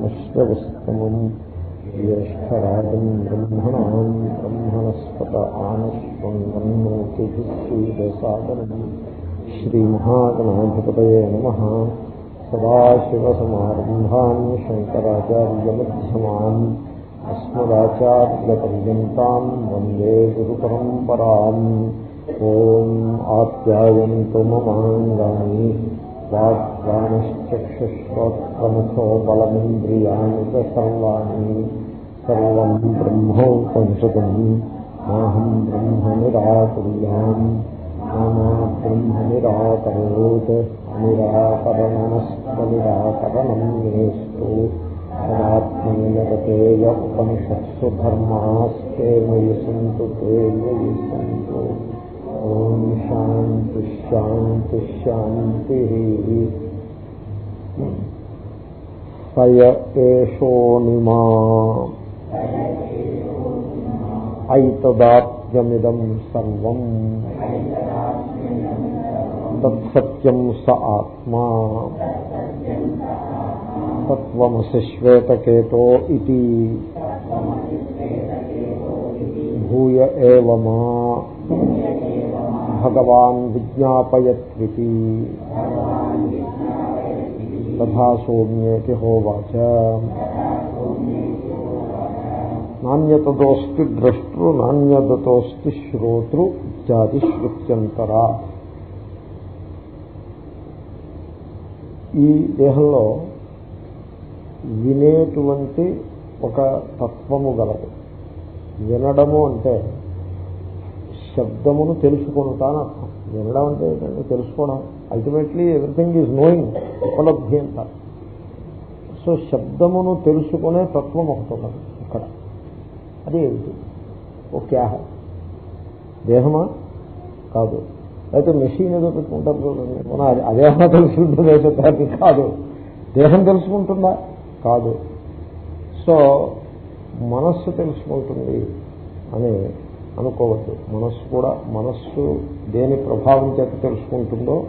అశ్వస్తమం జ్యేష్టరాజం బ్రహ్మణాం బ్రహ్మణస్పత ఆనస్వం బ్రహ్మోతిభిశ్రీదసాదనం శ్రీమహాగణాధిపతయే నమ సదాశివసమారంభాన్ శంకరాచార్యమ్యమాన్ అస్మదాచార్యపర్యంతం వందే గురు పరంపరా ఓం ఆప్యాయంతు మమాంగాని వాక్ वाक्प्राणश्चक्षुश्रोत्रमुखो बलमिन्द्रियाणि च सर्वाणि सर्वम् ब्रह्मोपनिषदम्। माहम् ब्रह्म निराकुर्याम् नामा ब्रह्म निराकरोत् निराकरणमस्तनिराकरणम् मेस्तु तदात्मेन रतेय उपनिषत्सु धर्मास्ते मयि सन्तु ते मयि सन्तु। ॐ शान्ति शान्ति పయ ఏషోనిమా ఐతదాత్యమిదం సర్వం. తత్సత్యం స ఆత్మా. తత్వమసి శ్వేతకేతో ఇది భూయ ఏవమా భగవాన్ విజ్ఞాపయత్వితి. తథా సౌమ్యేతి హోవాచ నాణ్యతదోస్తి ద్రష్టృ నాణ్యతోస్తి శ్రోతృ ఇత్యాది శృత్యంతరా ఈ దేహంలో వినేటువంటి ఒక తత్వము గలదు. వినడము అంటే శబ్దమును తెలుసుకుంటానర్థం అర్థం. వినడం అంటే ఏంటంటే తెలుసుకోవడం. అల్టిమేట్లీ ఎవ్రీథింగ్ ఈజ్ నోయింగ్ ఉపలబ్ధి అంటారు సో శబ్దమును తెలుసుకునే తత్వం ఒకటి ఉన్నది ఇక్కడ. అది ఏమిటి? ఓ క్యాహ దేహమా? కాదు. అయితే మెషిన్ ఏదో పెట్టుకుంటారు చూడండి. మన అదేమన్నా తెలుసుకుంటుందే శబ్దాన్ని కాదు. దేహం తెలుసుకుంటుందా? కాదు. సో మనస్సు తెలుసుకుంటుంది అని అనుకోవద్దు మనస్సు కూడా మనస్సు దేని ప్రభావం చేత తెలుసుకుంటుందో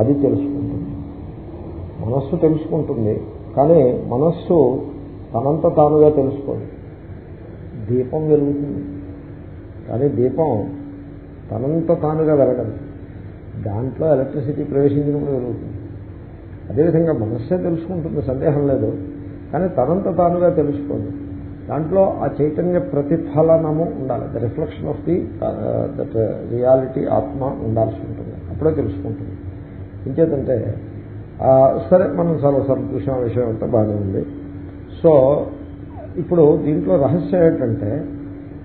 అది తెలుసుకుంటుంది. మనస్సు తెలుసుకుంటుంది కానీ మనస్సు తనంత తానుగా తెలుసుకోదు. దీపం వెలుగుతుంది. కానీ దీపం తనంత తానుగా వెలగదు. దాంట్లో ఎలక్ట్రిసిటీ ప్రవేశించినప్పుడు వెలుగుతుంది. అదేవిధంగా మనస్సే తెలుసుకుంటుంది సందేహం లేదు. కానీ తనంత తానుగా తెలుసుకోదు. దాంట్లో ఆ చైతన్య ప్రతిఫలనము ఉండాలి. The reflection of the that reality ఆత్మ ఉండాల్సి ఉంటుంది. అప్పుడే తెలుసుకుంటుంది. ఇంకేతంటే సరే మనం సర్వసర్వ చూసిన విషయం అంతా బాగానే ఉంది. సో ఇప్పుడు దీంట్లో రహస్యం ఏంటంటే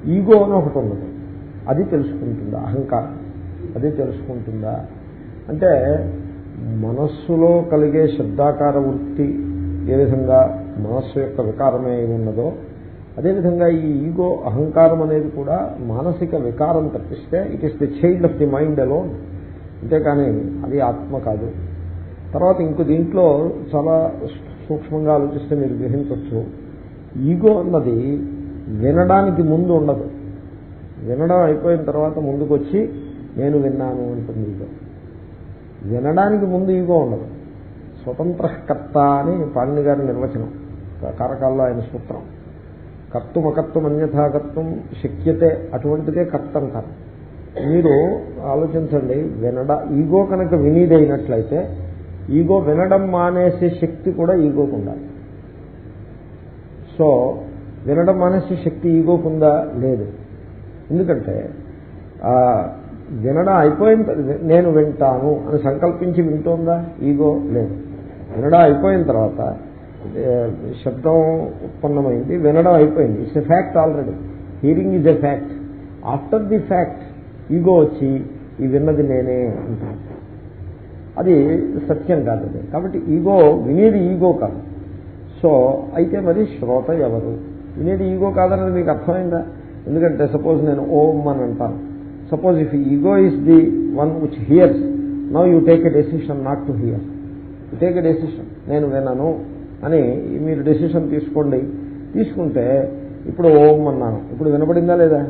ఈగో అని ఒకటి ఉన్నది. అది తెలుసుకుంటుందా? అహంకారం. అది తెలుసుకుంటుందా? అంటే మనస్సులో కలిగే శబ్దాకార వృత్తి ఏ విధంగా మనస్సు యొక్క వికారమే ఉన్నదో అదేవిధంగా ఈ ఈగో అహంకారం అనేది కూడా మానసిక వికారం తప్పిస్తే it is the child of the mind alone అంతేకాని అది ఆత్మ కాదు. తర్వాత ఇంకో దీంట్లో చాలా సూక్ష్మంగా ఆలోచిస్తే మీరు గ్రహించవచ్చు. ఈగో అన్నది వినడానికి ముందు ఉండదు. వినడం అయిపోయిన తర్వాత ముందుకు వచ్చి నేను విన్నాను అంటుంది ఈగో. వినడానికి ముందు ఈగో ఉండదు. స్వతంత్రకర్త అని పాణిని గారి నిర్వచనం. కారకాల్లో ఆయన సూత్రం. కర్తుమకర్తం అన్యథాకర్తం శక్యతే అటువంటిదే కర్త అంటారు మీరు ఆలోచించండి వినడ ఈగో కనుక వినీదైనట్లయితే ఈగో వినడం మానేసే శక్తి కూడా ఈగోకు ఉండాలి. సో వినడం మానేసే శక్తి ఈగోకుందా లేదు. ఎందుకంటే వినడం అయిపోయిన నేను వింటాను అని సంకల్పించి వింటోందా? ఈగో లేదు. వినడం అయిపోయిన తర్వాత శబ్దం ఉత్పన్నమైంది వినడం అయిపోయింది. It's a fact already hearing is a fact after the fact ego వచ్చి ఈ విన్నది నేనే అంటాను అది సత్యం కాదు అది. కాబట్టి ఈగో వినేది ఈగో కాదు. సో అయితే మరి శ్రోత ఎవరు? వినేది ఈగో కాదన్నది మీకు అర్థమైందా? ఎందుకంటే సపోజ్ నేను ఓం అని అంటాను. Suppose if ego is the one which hears now you take a decision not to hear you take a decision నేను వినను. అని మీరు డెసిషన్ తీసుకోండి. తీసుకుంటే ఇప్పుడు ఓం అన్నాను. ఇప్పుడు వినపడిందా లేదా?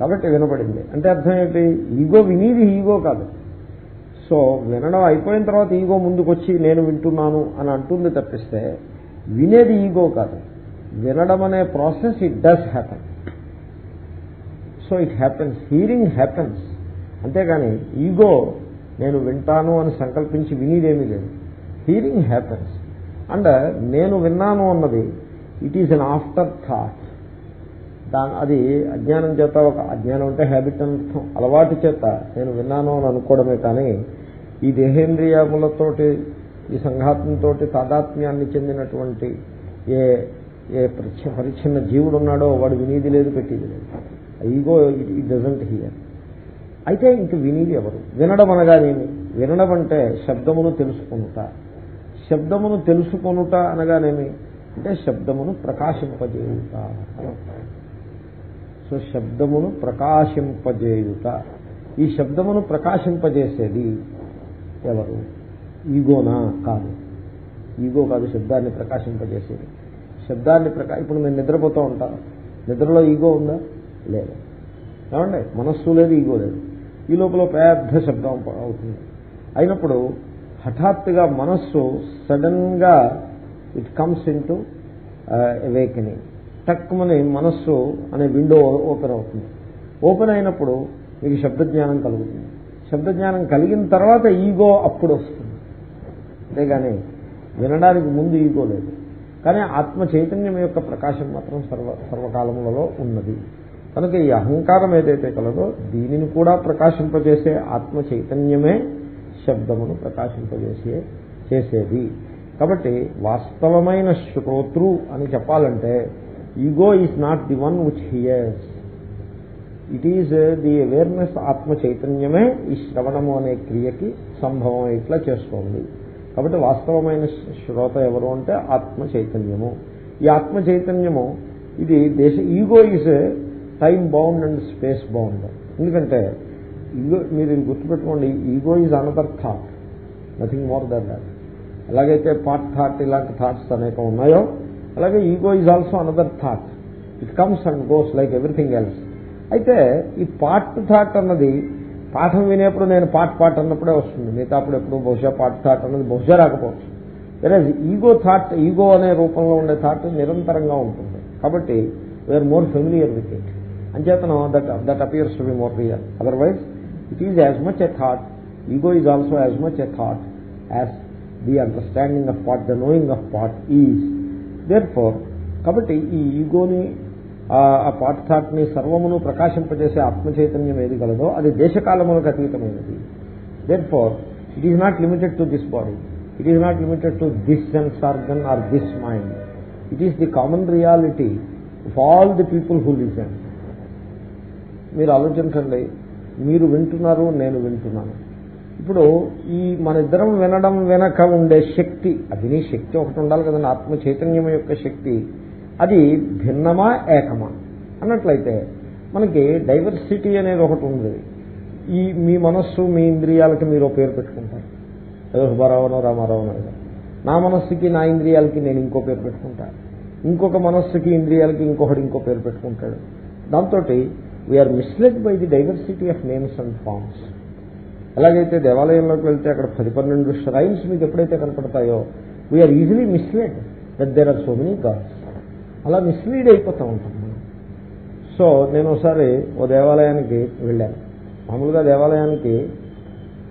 కాబట్టి వినపడింది. అంటే అర్థం ఏంటి? ఈగో వినీది ఈగో కాదు. సో వినడం అయిపోయిన తర్వాత ఈగో ముందుకొచ్చి నేను వింటున్నాను అని అంటుంది తప్పిస్తే వినేది ఈగో కాదు. వినడం అనే process it does happen so it happens hearing happens అంతేగాని ఈగో నేను వింటాను అని సంకల్పించి వినేదేమీ లేదు. హీరింగ్ హ్యాపెన్స్ అండ్ నేను విన్నాను అన్నది it is an after thought దాని అది అజ్ఞానం చేత ఒక అజ్ఞానం అంటే హ్యాబిట్ అర్థం. అలవాటు చేత నేను విన్నాను అని అనుకోవడమే కానీ ఈ దేహేంద్రియములతోటి ఈ సంఘాతంతో తాదాత్మ్యాన్ని చెందినటువంటి ఏ ఏ పరిచ్ఛిన్న జీవుడు ఉన్నాడో వాడు వినీది లేదు పెట్టేది లేదు. ఈగో ఇట్ డజంట్ హియర్ అయితే ఇంక వినీది ఎవరు? వినడం అనగానేమి? వినడం అంటే శబ్దమును తెలుసుకునుట శబ్దమును తెలుసుకొనుట అనగానేమి? అంటే శబ్దమును ప్రకాశింపజేయుట సో శబ్దమును ప్రకాశింపజేయుట. ఈ శబ్దమును ప్రకాశింపజేసేది ఎవరు? ఈగోనా కాదు. ఈగో కాదు శబ్దాన్ని ప్రకాశింపజేసేది. శబ్దాన్ని ప్రకా ఇప్పుడు నేను నిద్రపోతూ ఉంటాను నిద్రలో ఈగో ఉందా? లేదు. ఏమండి? మనస్సు లేదు ఈగో లేదు. ఈ లోపల పెద్ద శబ్దం అవుతుంది. అయినప్పుడు హఠాత్తుగా మనస్సు సడన్గా it comes into awakening టక్మని మనస్సు అనే విండో ఓపెన్ అవుతుంది. ఓపెన్ అయినప్పుడు మీకు శబ్దజ్ఞానం కలుగుతుంది. శబ్దజ్ఞానం కలిగిన తర్వాత ఈగో అప్పుడు వస్తుంది. అంతేగాని వినడానికి ముందు ఈగో లేదు. కానీ ఆత్మ చైతన్యం యొక్క ప్రకాశం మాత్రం సర్వ సర్వకాలములలో ఉన్నది. కనుక ఈ అహంకారం ఏదైతే కలదో దీనిని కూడా ప్రకాశింపజేసే ఆత్మ చైతన్యమే శబ్దమును ప్రకాశింపజేసే చేసేది. కాబట్టి వాస్తవమైన శ్రోతృ అని చెప్పాలంటే ego is not the one which hears it is the awareness ఆత్మ చైతన్యమే ఈ శ్రవణము అనే క్రియకి సంభవం ఇట్లా చేస్తోంది. కాబట్టి వాస్తవమైన శ్రోత ఎవరు అంటే ఆత్మ చైతన్యము. ఈ ఆత్మ చైతన్యము ఇది దేశ ego is time bound and space bound ఎందుకంటే ఈగో మీరు ఇది గుర్తుపెట్టుకోండి ego is another thought nothing more than that ఎలాగైతే పార్ట్ థాట్ ఇలాంటి థాట్స్ అనేక ఉన్నాయో అలాగే ego is also another thought it comes and goes like everything else అయితే ఈ పార్ట్ థాట్ అన్నది పాఠం వినేప్పుడు నేను పార్ట్ పాట్ అన్నప్పుడే వస్తుంది. మిగతా అప్పుడు ఎప్పుడు బహుశా పార్ట్ థాట్ అన్నది బహుశా రాకపోవచ్చు. వేరే ఈగో థాట్ ఈగో అనే రూపంలో ఉండే థాట్ నిరంతరంగా ఉంటుంది. కాబట్టి we are more familiar with it అంచేతనం that that appears to be more real otherwise it is as much a thought ego is also as much a thought as the understanding of pot the knowing of pot is therefore కాబట్టి ఈ ఈగోని ఆ pot థాట్ని సర్వమును ప్రకాశింపజేసే ఆత్మ చైతన్యం ఏది కలదో అది దేశకాలములకు అతీతమైనది. Therefore it is not limited to this body it is not limited to this sense organ or this mind it is the common reality of all the people who listen మీరు ఆలోచించండి మీరు వింటున్నారు నేను వింటున్నాను. ఇప్పుడు ఈ మన ఇద్దరం వినడం వెనక ఉండే శక్తి అగ్ని శక్తి ఒకటి ఉండాలి కదండి ఆత్మ చైతన్యం యొక్క శక్తి అది భిన్నమా ఏకమా? అన్నట్లయితే మనకి డైవర్సిటీ అనేది ఒకటి ఉంది. ఈ మీ మనస్సు మీ ఇంద్రియాలకి మీరు పేరు పెట్టుకుంటారు. ఏదో సుబ్బారావునో రామారావునో ఏదో. నా మనస్సుకి నా ఇంద్రియాలకి నేను ఇంకో పేరు పెట్టుకుంటాను ఇంకొక మనస్సుకి ఇంద్రియాలకి ఇంకొకటి ఇంకో పేరు పెట్టుకుంటాడు. దాంతో we are misled by the diversity of names and forms. ఎలాగైతే దేవాలయంలోకి వెళ్తే అక్కడ పది పన్నెండు ష్రైన్స్ మీకు ఎప్పుడైతే కనపడతాయో we are easily misled that there are so many gods. అలా మిస్లీడ్ అయిపోతూ ఉంటాం మనం. సో నేను ఒకసారి ఓ దేవాలయానికి వెళ్ళాను. మామూలుగా దేవాలయానికి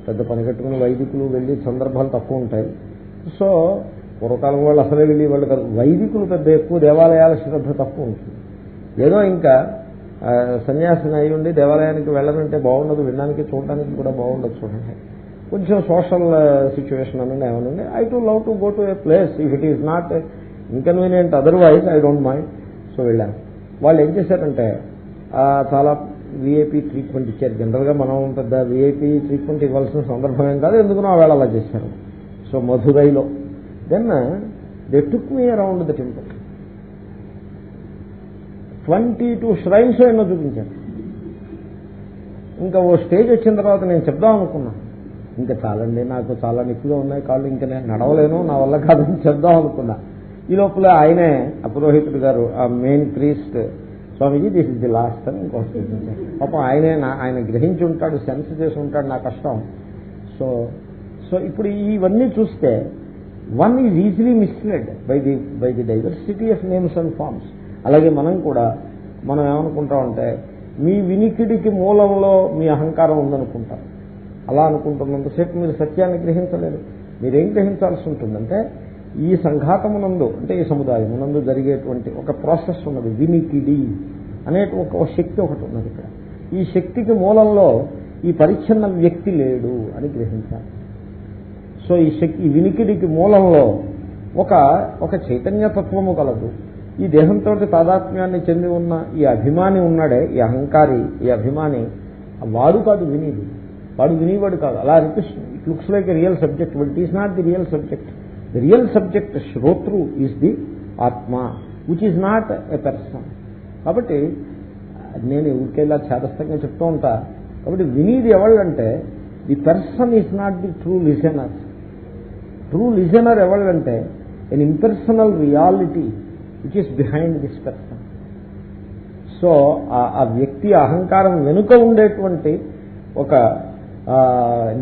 పెద్ద పనికట్టుకున్న వైదికులు వెళ్ళి సందర్భాలు తక్కువ ఉంటాయి. సో పూర్వకాలం వాళ్ళు అసలే వెళ్ళి వాళ్ళు వైదికులు పెద్ద ఎక్కువ దేవాలయాల శ్రద్ధ తక్కువ ఉంటుంది. ఏదో ఇంకా సన్యాసిని అయి ఉండి దేవాలయానికి వెళ్ళనంటే బాగుండదు వినడానికి చూడడానికి కూడా బాగుండదు చూడండి. కొంచెం సోషల్ సిచ్యువేషన్ uh, అనండి ఏమనండి. I too love to go to a place if it is not inconvenient otherwise I don't mind so వెళ్ళాను. వాళ్ళు ఏం చేశారంటే చాలా విఐపి ట్రీట్మెంట్ ఇచ్చారు. జనరల్గా మనం పెద్ద విఐపి ట్రీట్మెంట్ ఇవ్వాల్సిన సందర్భం ఏం కాదు. ఎందుకు వేళ అలా చేశారు. So మధురైలో. Then they took me around the temple twenty two shrines ఎన్నో చూపించారు ఇంకా ఓ స్టేజ్ వచ్చిన తర్వాత నేను చెప్దాం అనుకున్నాను ఇంకా చాలండి నాకు చాలా నొప్పిగా ఉన్నాయి కాళ్ళు ఇంకా నేను నడవలేను నా వల్ల కాదని చెప్దాం అనుకున్నా. ఈ లోపల ఆయనే అపురోహితుడు గారు ఆ main priest Swamiji this is the last అని ఇంకో పాపం ఆయనే ఆయన గ్రహించి ఉంటాడు సెన్స్ చేసి ఉంటాడు నా కష్టం. సో సో ఇప్పుడు ఇవన్నీ చూస్తే one is easily misled by the by the diversity of names and forms అలాగే మనం కూడా మనం ఏమనుకుంటామంటే మీ వినికిడికి మూలంలో మీ అహంకారం ఉందనుకుంటాం. అలా అనుకుంటున్నంతసేపు మీరు సత్యాన్ని గ్రహించలేరు. మీరేం గ్రహించాల్సి ఉంటుందంటే ఈ సంఘాతమునందు అంటే ఈ సముదాయమునందు జరిగేటువంటి ఒక ప్రాసెస్ ఉన్నది వినికిడి అనే ఒక శక్తి ఒకటి ఉన్నది ఇక్కడ. ఈ శక్తికి మూలంలో ఈ పరిచ్ఛిన్న వ్యక్తి లేడు అని గ్రహించాలి. సో ఈ శక్తి ఈ వినికిడికి మూలంలో ఒక ఒక చైతన్యతత్వము కలదు. ఈ దేహంతో తాదాత్మ్యాన్ని చెంది ఉన్న ఈ అభిమాని ఉన్నాడే ఈ అహంకారి ఈ అభిమాని వాడు కాదు వినీది వాడు వినివాడు కాదు. అలా అనిపిస్తుంది. It looks like real subject but it is not the real subject the real subject శ్రోతృ is the ఆత్మ which is not a person కాబట్టి నేను ఊరికేలా చేతస్థంగా చెప్తూ ఉంటా. కాబట్టి వినీది ఎవళ్ళంటే the person is not the true listener true listener ఎవళ్ళంటే an impersonal reality which is behind this person so ఆ వ్యక్తి అహంకారం వెనుక ఉండేటువంటి ఒక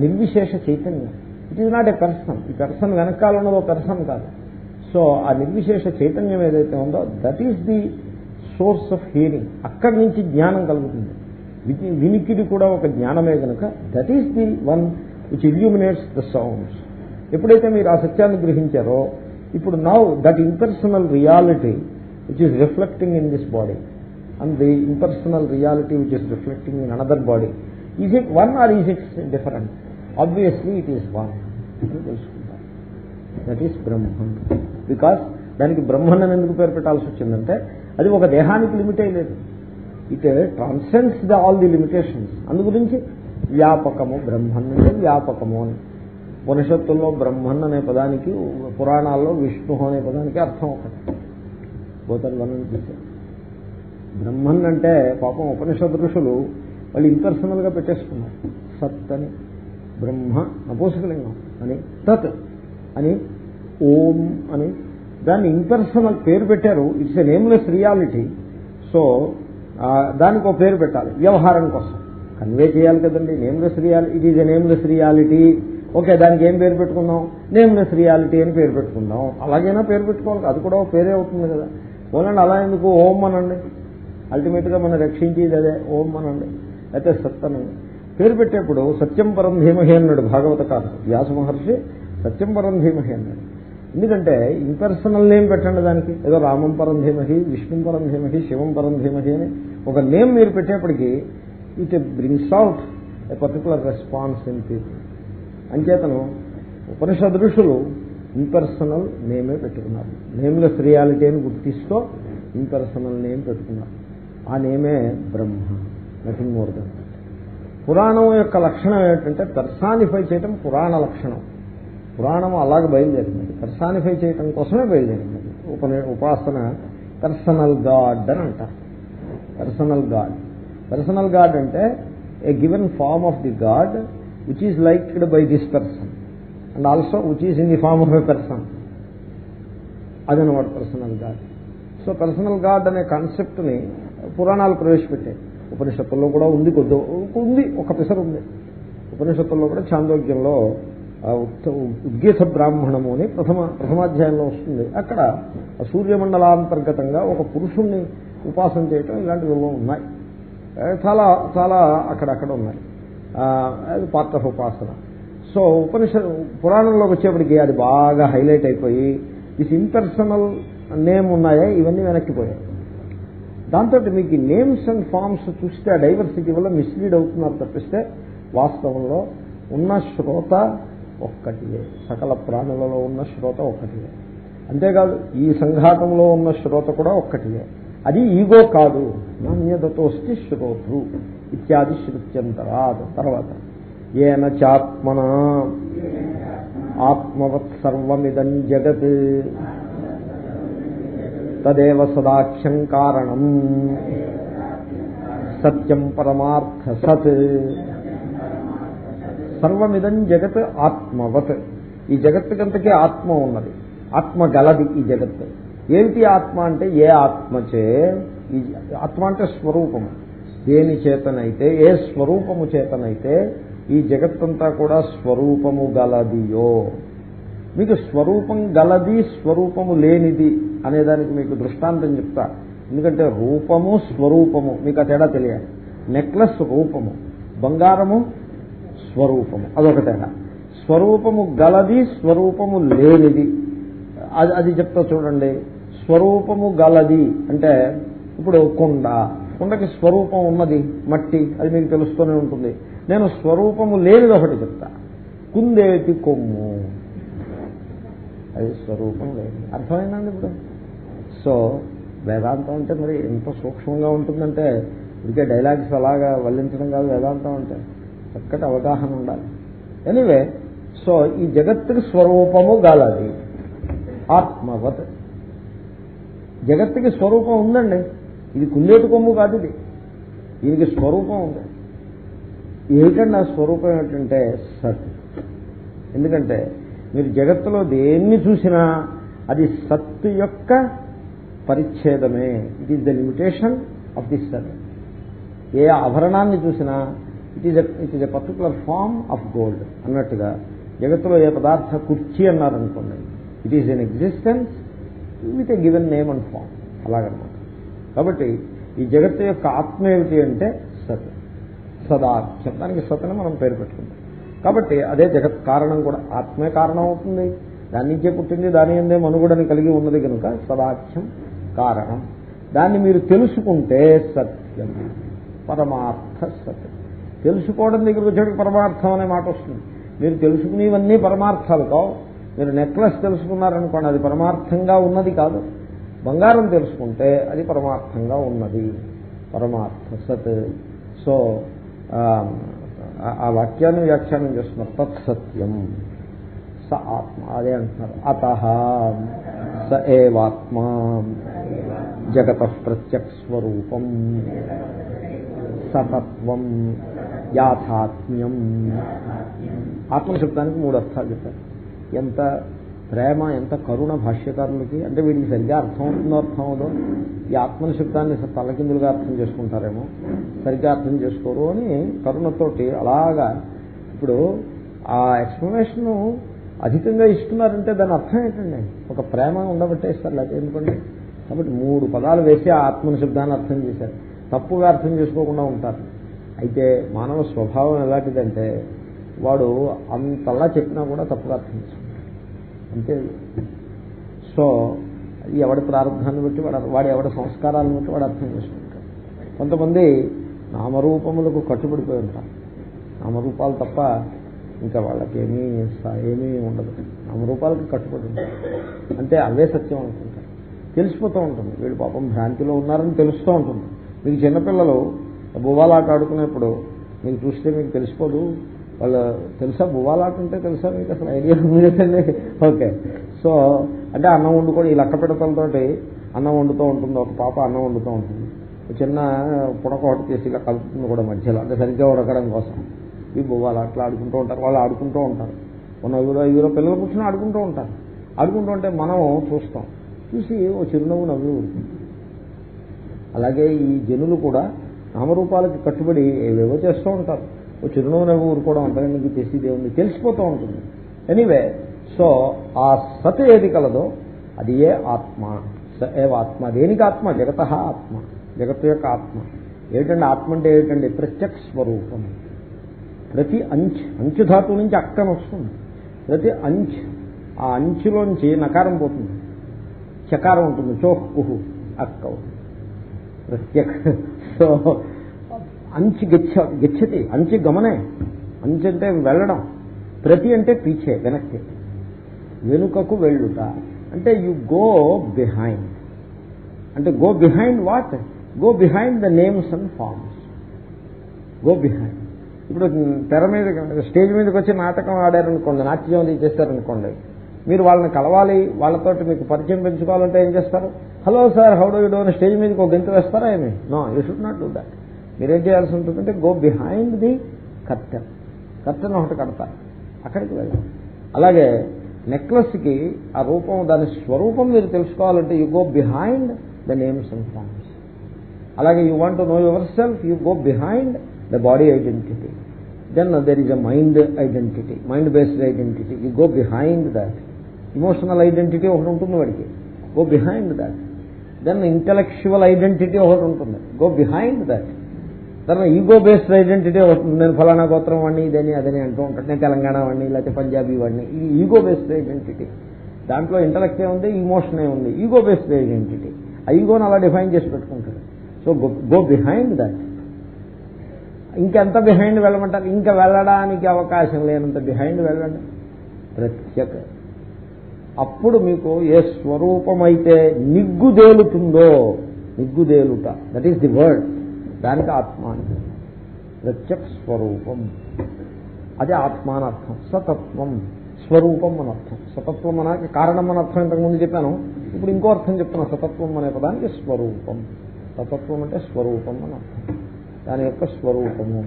నిర్విశేష చైతన్యం. It is not a person ఈ పర్సన్ వెనకాల ఉన్నది ఒక పర్సన్ కాదు. సో ఆ నిర్విశేష చైతన్యం ఏదైతే ఉందో that is the source of hearing అక్కడి నుంచి జ్ఞానం కలుగుతుంది. వినికిడి కూడా ఒక జ్ఞానమే కనుక that is the one which illuminates the sounds ఎప్పుడైతే మీరు ఆ సత్యాన్ని గ్రహించారో ఇప్పుడు now that impersonal reality which is reflecting in this body and the impersonal reality which is reflecting in another body is it one or is it different obviously it is one అని తెలుసుకుంటారు that is Brahmam because దానికి బ్రహ్మన్ అని ఎందుకు పేరు పెట్టాల్సి వచ్చిందంటే అది ఒక దేహానికి limit అయ్యలేదు it transcends the all the limitations అందు గురించి వ్యాపకము బ్రహ్మన్ అంటే వ్యాపకము అని. ఉపనిషత్తుల్లో బ్రహ్మన్ అనే పదానికి పురాణాల్లో విష్ణు అనే పదానికి అర్థం ఒకటి. పోతారు వన్ బ్రహ్మన్ అంటే పాపం ఉపనిషత్ ఋషులు వాళ్ళు ఇంపర్సనల్గా పెట్టేసుకున్నారు. సత్ అని బ్రహ్మ నపోసకలింగం అని తత్ అని ఓం అని. దాన్ని ఇంపర్సనల్ పేరు పెట్టారు. It's a nameless reality. So దానికి ఒక పేరు పెట్టాలి. వ్యవహారం కోసం. కన్వే చేయాలి కదండి. Nameless reality it is a nameless reality. Okay దానికి ఏం పేరు పెట్టుకుందాం నేమ్లెస్ రియాలిటీ అని పేరు పెట్టుకుందాం అలాగైనా పేరు పెట్టుకోవాలి అది కూడా పేరే అవుతుంది కదా. ఓనండి అలా ఎందుకు? ఓం అనండి. అల్టిమేట్గా మనం రక్షించేది అదే ఓం అనండి. అయితే సత్తని. పేరు పెట్టేప్పుడు సత్యం పరం ధీమహి అన్నాడు భాగవత కాదు. వ్యాస మహర్షి సత్యం పరం ధీమహి అన్నాడు. ఎందుకంటే ఇంపర్సనల్ నేమ్ పెట్టండి దానికి. ఏదో రామం పరం ధీమహి విష్ణు పరం ధీమహి శివం పరం ధీమహి అని ఒక నేమ్ మీరు పెట్టేప్పటికీ it brings out a particular response in people. అంచేతను Upanishad ఋషులు ఇంపర్సనల్ నేమే పెట్టుకున్నారు. నేమ్లెస్ రియాలిటీ అని గుర్తిస్తూ ఇంపర్సనల్ నేమ్ పెట్టుకున్నారు. ఆ నేమే బ్రహ్మ నథింగ్ మోర్ పురాణం యొక్క లక్షణం ఏమిటంటే పెర్సానిఫై చేయటం పురాణ లక్షణం. పురాణం అలాగే బయలుదేరింది. పెర్సానిఫై చేయటం కోసమే బయలుదేరింది. ఉపని ఉపాసన పర్సనల్ గాడ్ అని అంటారు. Personal God. పర్సనల్ గాడ్ అంటే a given form of the god which is liked by this person and also which is in the form of a person అదనమాట personal god so personal god అనే కాన్సెప్ట్ని పురాణాలు ప్రవేశపెట్టాయి. ఉపనిషత్తుల్లో కూడా ఉంది కొద్ది ఉంది ఒక పిసర్ ఉంది. ఉపనిషత్తుల్లో కూడా చాందోగ్యంలో ఉద్గీత బ్రాహ్మణము అని ప్రథమ ప్రథమాధ్యాయంలో వస్తుంది. అక్కడ సూర్యమండలాంతర్గతంగా ఒక పురుషుణ్ణి ఉపాసన చేయటం ఇలాంటివి ఉన్నాయి. చాలా చాలా అక్కడక్కడ ఉన్నాయి. అది పార్ట్ ఆఫ్ ఉపాసన. సో ఉపనిష పురాణంలోకి వచ్చేప్పటికి అది బాగా హైలైట్ అయిపోయి దిస్ ఇంపర్సనల్ నేమ్ ఉన్నాయా ఇవన్నీ వెనక్కిపోయాయి దాంతో మీకు నేమ్స్ అండ్ ఫామ్స్ చూస్తే ఆ డైవర్సిటీ వల్ల మిస్లీడ్ అవుతున్నారు తప్పిస్తే వాస్తవంలో ఉన్న శ్రోత ఒక్కటిదే సకల ప్రాణులలో ఉన్న శ్రోత ఒక్కటిదే అంతేకాదు ఈ సంఘాతంలో ఉన్న శ్రోత కూడా ఒక్కటియే. అది ఈగో కాదు. నాణ్యతతోస్తి శ్రోతృ. ఇత్యాది శృత్యంతరాత్ తర్వాత ఏన చాత్మన ఆత్మవత్ సర్వమిదం జగత్. తదేవ సదాఖ్యం కారణం. సత్యం పరమార్థ సత్. సర్వమిదం జగత్ ఆత్మవత్. ఈ జగత్తుకంతకే ఆత్మ ఉన్నది. ఆత్మ గలది ఈ జగత్తు. ఏమిటి ఆత్మ అంటే ఏ ఆత్మచే? ఈ ఆత్మ అంటే స్వరూపము దేని చేతనైతే ఏ స్వరూపము చేతనైతే ఈ జగత్తంతా కూడా స్వరూపము గలదియో. మీకు స్వరూపం గలది స్వరూపము లేనిది అనేదానికి మీకు దృష్టాంతం చెప్తా. ఎందుకంటే రూపము స్వరూపము మీకు ఆ తేడా తెలియాలి. నెక్లెస్ రూపము బంగారము స్వరూపము అదొక తేడా. స్వరూపము గలది స్వరూపము లేనిది. అది అది చెప్తా చూడండి. స్వరూపము గలది అంటే ఇప్పుడు కొండ కుండకి స్వరూపం ఉన్నది మట్టి అది మీకు తెలుస్తూనే ఉంటుంది. నేను స్వరూపము లేనిది ఒకటి చెప్తా. కుందేటి కొమ్ము. అది స్వరూపం లేదు అర్థమైందండి ఇప్పుడు? సో వేదాంతం అంటే మరి ఎంత సూక్ష్మంగా ఉంటుందంటే ఇదికే డైలాగ్స్ అలాగా వల్లించడం కాదు వేదాంతం అంటే. చక్కటి అవగాహన ఉండాలి. ఎనివే సో ఈ జగత్తుకి స్వరూపము గలది. ఆత్మవత్. జగత్తుకి స్వరూపం ఉందండి. ఇది కుందేటి కొమ్ము కాదు ఇది. దీనికి స్వరూపం ఉంది. ఏమిటండి ఆ స్వరూపం ఏమిటంటే సత్. ఎందుకంటే మీరు జగత్తులో దేన్ని చూసినా అది సత్తు యొక్క పరిచ్ఛేదమే. It is the limitation of the సత్. ఏ ఆభరణాన్ని చూసినా it is it is a particular form of gold అన్నట్టుగా జగత్తులో ఏ పదార్థ కుర్చీ అన్నారనుకోండి it is an existence with a given name and form అలాగనమాట. కాబట్టి ఈ జగత్తు యొక్క ఆత్మ ఏమిటి అంటే సత్. సదా. శబ్దానికి సత్ని మనం పేరు పెట్టుకుంటాం. కాబట్టి అదే జగత్ కారణం కూడా ఆత్మే కారణం అవుతుంది. దాని నుంచే పుట్టింది దాని ఎందే మనుగుడని కలిగి ఉన్నది కనుక సదాఖ్యం కారణం. దాన్ని మీరు తెలుసుకుంటే సత్యం. పరమార్థ సత్. తెలుసుకోవడం దగ్గర వచ్చేటికి పరమార్థం అనే మాట వస్తుంది. మీరు తెలుసుకునేవన్నీ పరమార్థాలు కావు. మీరు నెక్లెస్ తెలుసుకున్నారనుకోండి అది పరమార్థంగా ఉన్నది కాదు. బంగారం తెలుసుకుంటే అది పరమార్థంగా ఉన్నది. పరమార్థ సత్ సో ఆ వాక్యాన్ని వ్యాఖ్యానం చేస్తున్నారు. తత్సత్యం స ఆత్మ అదే అంటున్నారు. అత స ఏవాత్మా జగత ప్రత్యక్స్వరూపం. సతత్వం యాథాత్మ్యం. ఆత్మశబ్దానికి మూడు అర్థాలు చెప్పారు. ఎంత ప్రేమ ఎంత కరుణ భాష్యకారులకి? అంటే వీడికి సరిగ్గా అర్థం అవుతుందో అర్థం అవుదో? ఈ ఆత్మనిశబ్దాన్ని తలకిందులుగా అర్థం చేసుకుంటారేమో? సరిగ్గా అర్థం చేసుకోరు అని కరుణతోటి అలాగా ఇప్పుడు ఆ ఎక్స్ప్లెనేషన్ అధికంగా ఇస్తున్నారంటే దాని అర్థం ఏంటండి? ఒక ప్రేమ ఉండబట్టేస్తారు లేకపోతే ఎందుకండి? కాబట్టి మూడు పదాలు వేసి ఆ ఆత్మని శబ్దాన్ని అర్థం చేశారు. తప్పుగా అర్థం చేసుకోకుండా ఉంటారు. అయితే మానవ స్వభావం ఎలాంటిదంటే వాడు అంతలా చెప్పినా కూడా తప్పుగా అర్థం చేసుకుంటారు అంతే. సో ఎవడి ప్రారంభాన్ని బట్టి వాడు వాడు ఎవడి సంస్కారాలను బట్టి వాడు అర్థం చేసుకుంటాడు. కొంతమంది నామరూపములకు కట్టుబడిపోయి ఉంటారు. నామరూపాలు తప్ప ఇంకా వాళ్ళకి ఏమీ ఏమీ ఉండదు. నామరూపాలకు కట్టుబడి ఉంటారు. అంటే అవే సత్యం అనుకుంటారు. తెలిసిపోతూ ఉంటుంది. వీళ్ళు పాపం భ్రాంతిలో ఉన్నారని తెలుస్తూ ఉంటుంది. మీకు చిన్నపిల్లలు బువ్వాలాట ఆడుకునేప్పుడు మీకు చూస్తే మీకు తెలిసిపోదు. వాళ్ళు తెలుసా? బువ్వాలాట అంటే తెలుసా మీకు? అసలు ఐడియా ఉంది కదండి ఓకే. సో అంటే అన్నం వండుకొని ఈ లక్క పిడతలతోటి అన్నం వండుతూ ఉంటుంది. ఒక పాప అన్నం వండుతూ ఉంటుంది. చిన్న పుడక ఒకటి చేసి ఇలా కలుపుతుంది కూడా మధ్యలో. అంటే సరిగ్గా ఉడకడం కోసం. ఈ బువ్వాలు అట్లా ఆడుకుంటూ ఉంటారు. వాళ్ళు ఆడుకుంటూ ఉంటారు. మన ఐదుగురు పిల్లలు కూర్చొని ఆడుకుంటూ ఉంటారు. ఆడుకుంటూ ఉంటే మనం చూస్తాం. చూసి ఓ చిరునవ్వు నవ్వు ఉంటుంది. అలాగే ఈ జనులు కూడా నామరూపాలకి కట్టుబడి ఏవేవో చేస్తూ ఉంటారు. చిరునవ్వు నవ్వు ఊరుకోవడం అంతకంటే చేసేది ఏముంది తెలిసిపోతూ ఉంటుంది. ఎనీవే సో ఆ సత్ ఏది కలదో అది ఏ ఆత్మ. స ఆత్మ? దేనికి ఆత్మ? జగత ఆత్మ. జగత్తు యొక్క ఆత్మ. ఏమిటండి ఆత్మ అంటే ఏమిటండి? ప్రత్యక్ష స్వరూపం. ప్రతి అంచ్ అంచు ధాతువు నుంచి అక్కన వస్తుంది. ప్రతి అంచ్ ఆ అంచులోంచి నకారం పోతుంది. చకారం ఉంటుంది. చోహ్ కుహు అక్క. ప్రత్యక్ష. సో అంచి గచ్చ గచ్చతి అంచి గమనే. అంచి అంటే వెళ్ళడం. ప్రతి అంటే పీచే వెనక్కి. వెనుకకు వెళ్ళుట. అంటే యు గో బిహైండ్ అంటే go behind what go behind the names and forms go behind ఇప్పుడు తెర మీద స్టేజ్ మీదకి వచ్చి నాటకం ఆడారనుకోండి నాట్యం అది చేస్తారనుకోండి మీరు వాళ్ళని కలవాలి వాళ్ళతోటి మీకు పరిచయం పెంచుకోవాలంటే ఏం చేస్తారు? Hello sir how do you do అని స్టేజ్ మీదకి ఒక గంట వేస్తారా ఏమి? No you should not do that మీరేం చేయాల్సి ఉంటుందంటే go behind the curtain curtain ఒకటి కడతారు అక్కడికి వెళ్ళాలి అలాగే నెక్లెస్కి ఆ రూపం దాని స్వరూపం మీరు తెలుసుకోవాలంటే you go behind the names and forms అలాగే you want know yourself you go behind the body identity then there is a mind identity mind based identity you go behind that emotional identity ఒకటి ఉంటుంది వాడికి. Go behind that then intellectual identity ఒకటి ఉంటుంది. Go behind that తర్వాత ego based identity అవుతుంది నేను ఫలానా గోత్రం వాడిని ఇదని అదని అంటూ ఉంటాను నేను తెలంగాణ వాడిని లేకపోతే పంజాబీ వాడిని. ఇది ఈగో బేస్డ్ ఐడెంటిటీ దాంట్లో ఇంటలెక్ట్ ఉంది ఇమోషన్ ఉంది. ఈగో బేస్డ్ ఐడెంటిటీ ఆ ఈగోని అలా డిఫైన్ చేసి పెట్టుకుంటాడు. సో గో బిహైండ్ దట్ ఇంకెంత బిహైండ్ వెళ్ళమంటారు? ఇంకా వెళ్ళడానికి అవకాశం లేనంత బిహైండ్ వెళ్ళండి. ప్రత్యేక. అప్పుడు మీకు ఏ స్వరూపమైతే నిగ్గుదేలుతుందో నిగ్గుదేలుట దట్ ఈస్ ది వర్డ్ దానికి ఆత్మ అని ప్రత్యక్ స్వరూపం అదే ఆత్మ అనర్థం సతత్వం. స్వరూపం అనర్థం అర్థం. సతత్వం అనకి కారణం అనర్థం అర్థం ఇంతకుముందు చెప్పాను. ఇప్పుడు ఇంకో అర్థం చెప్తున్నా. సతత్వం అనే పదానికి స్వరూపం. సతత్వం అంటే స్వరూపం అని అర్థం. దాని యొక్క స్వరూపము.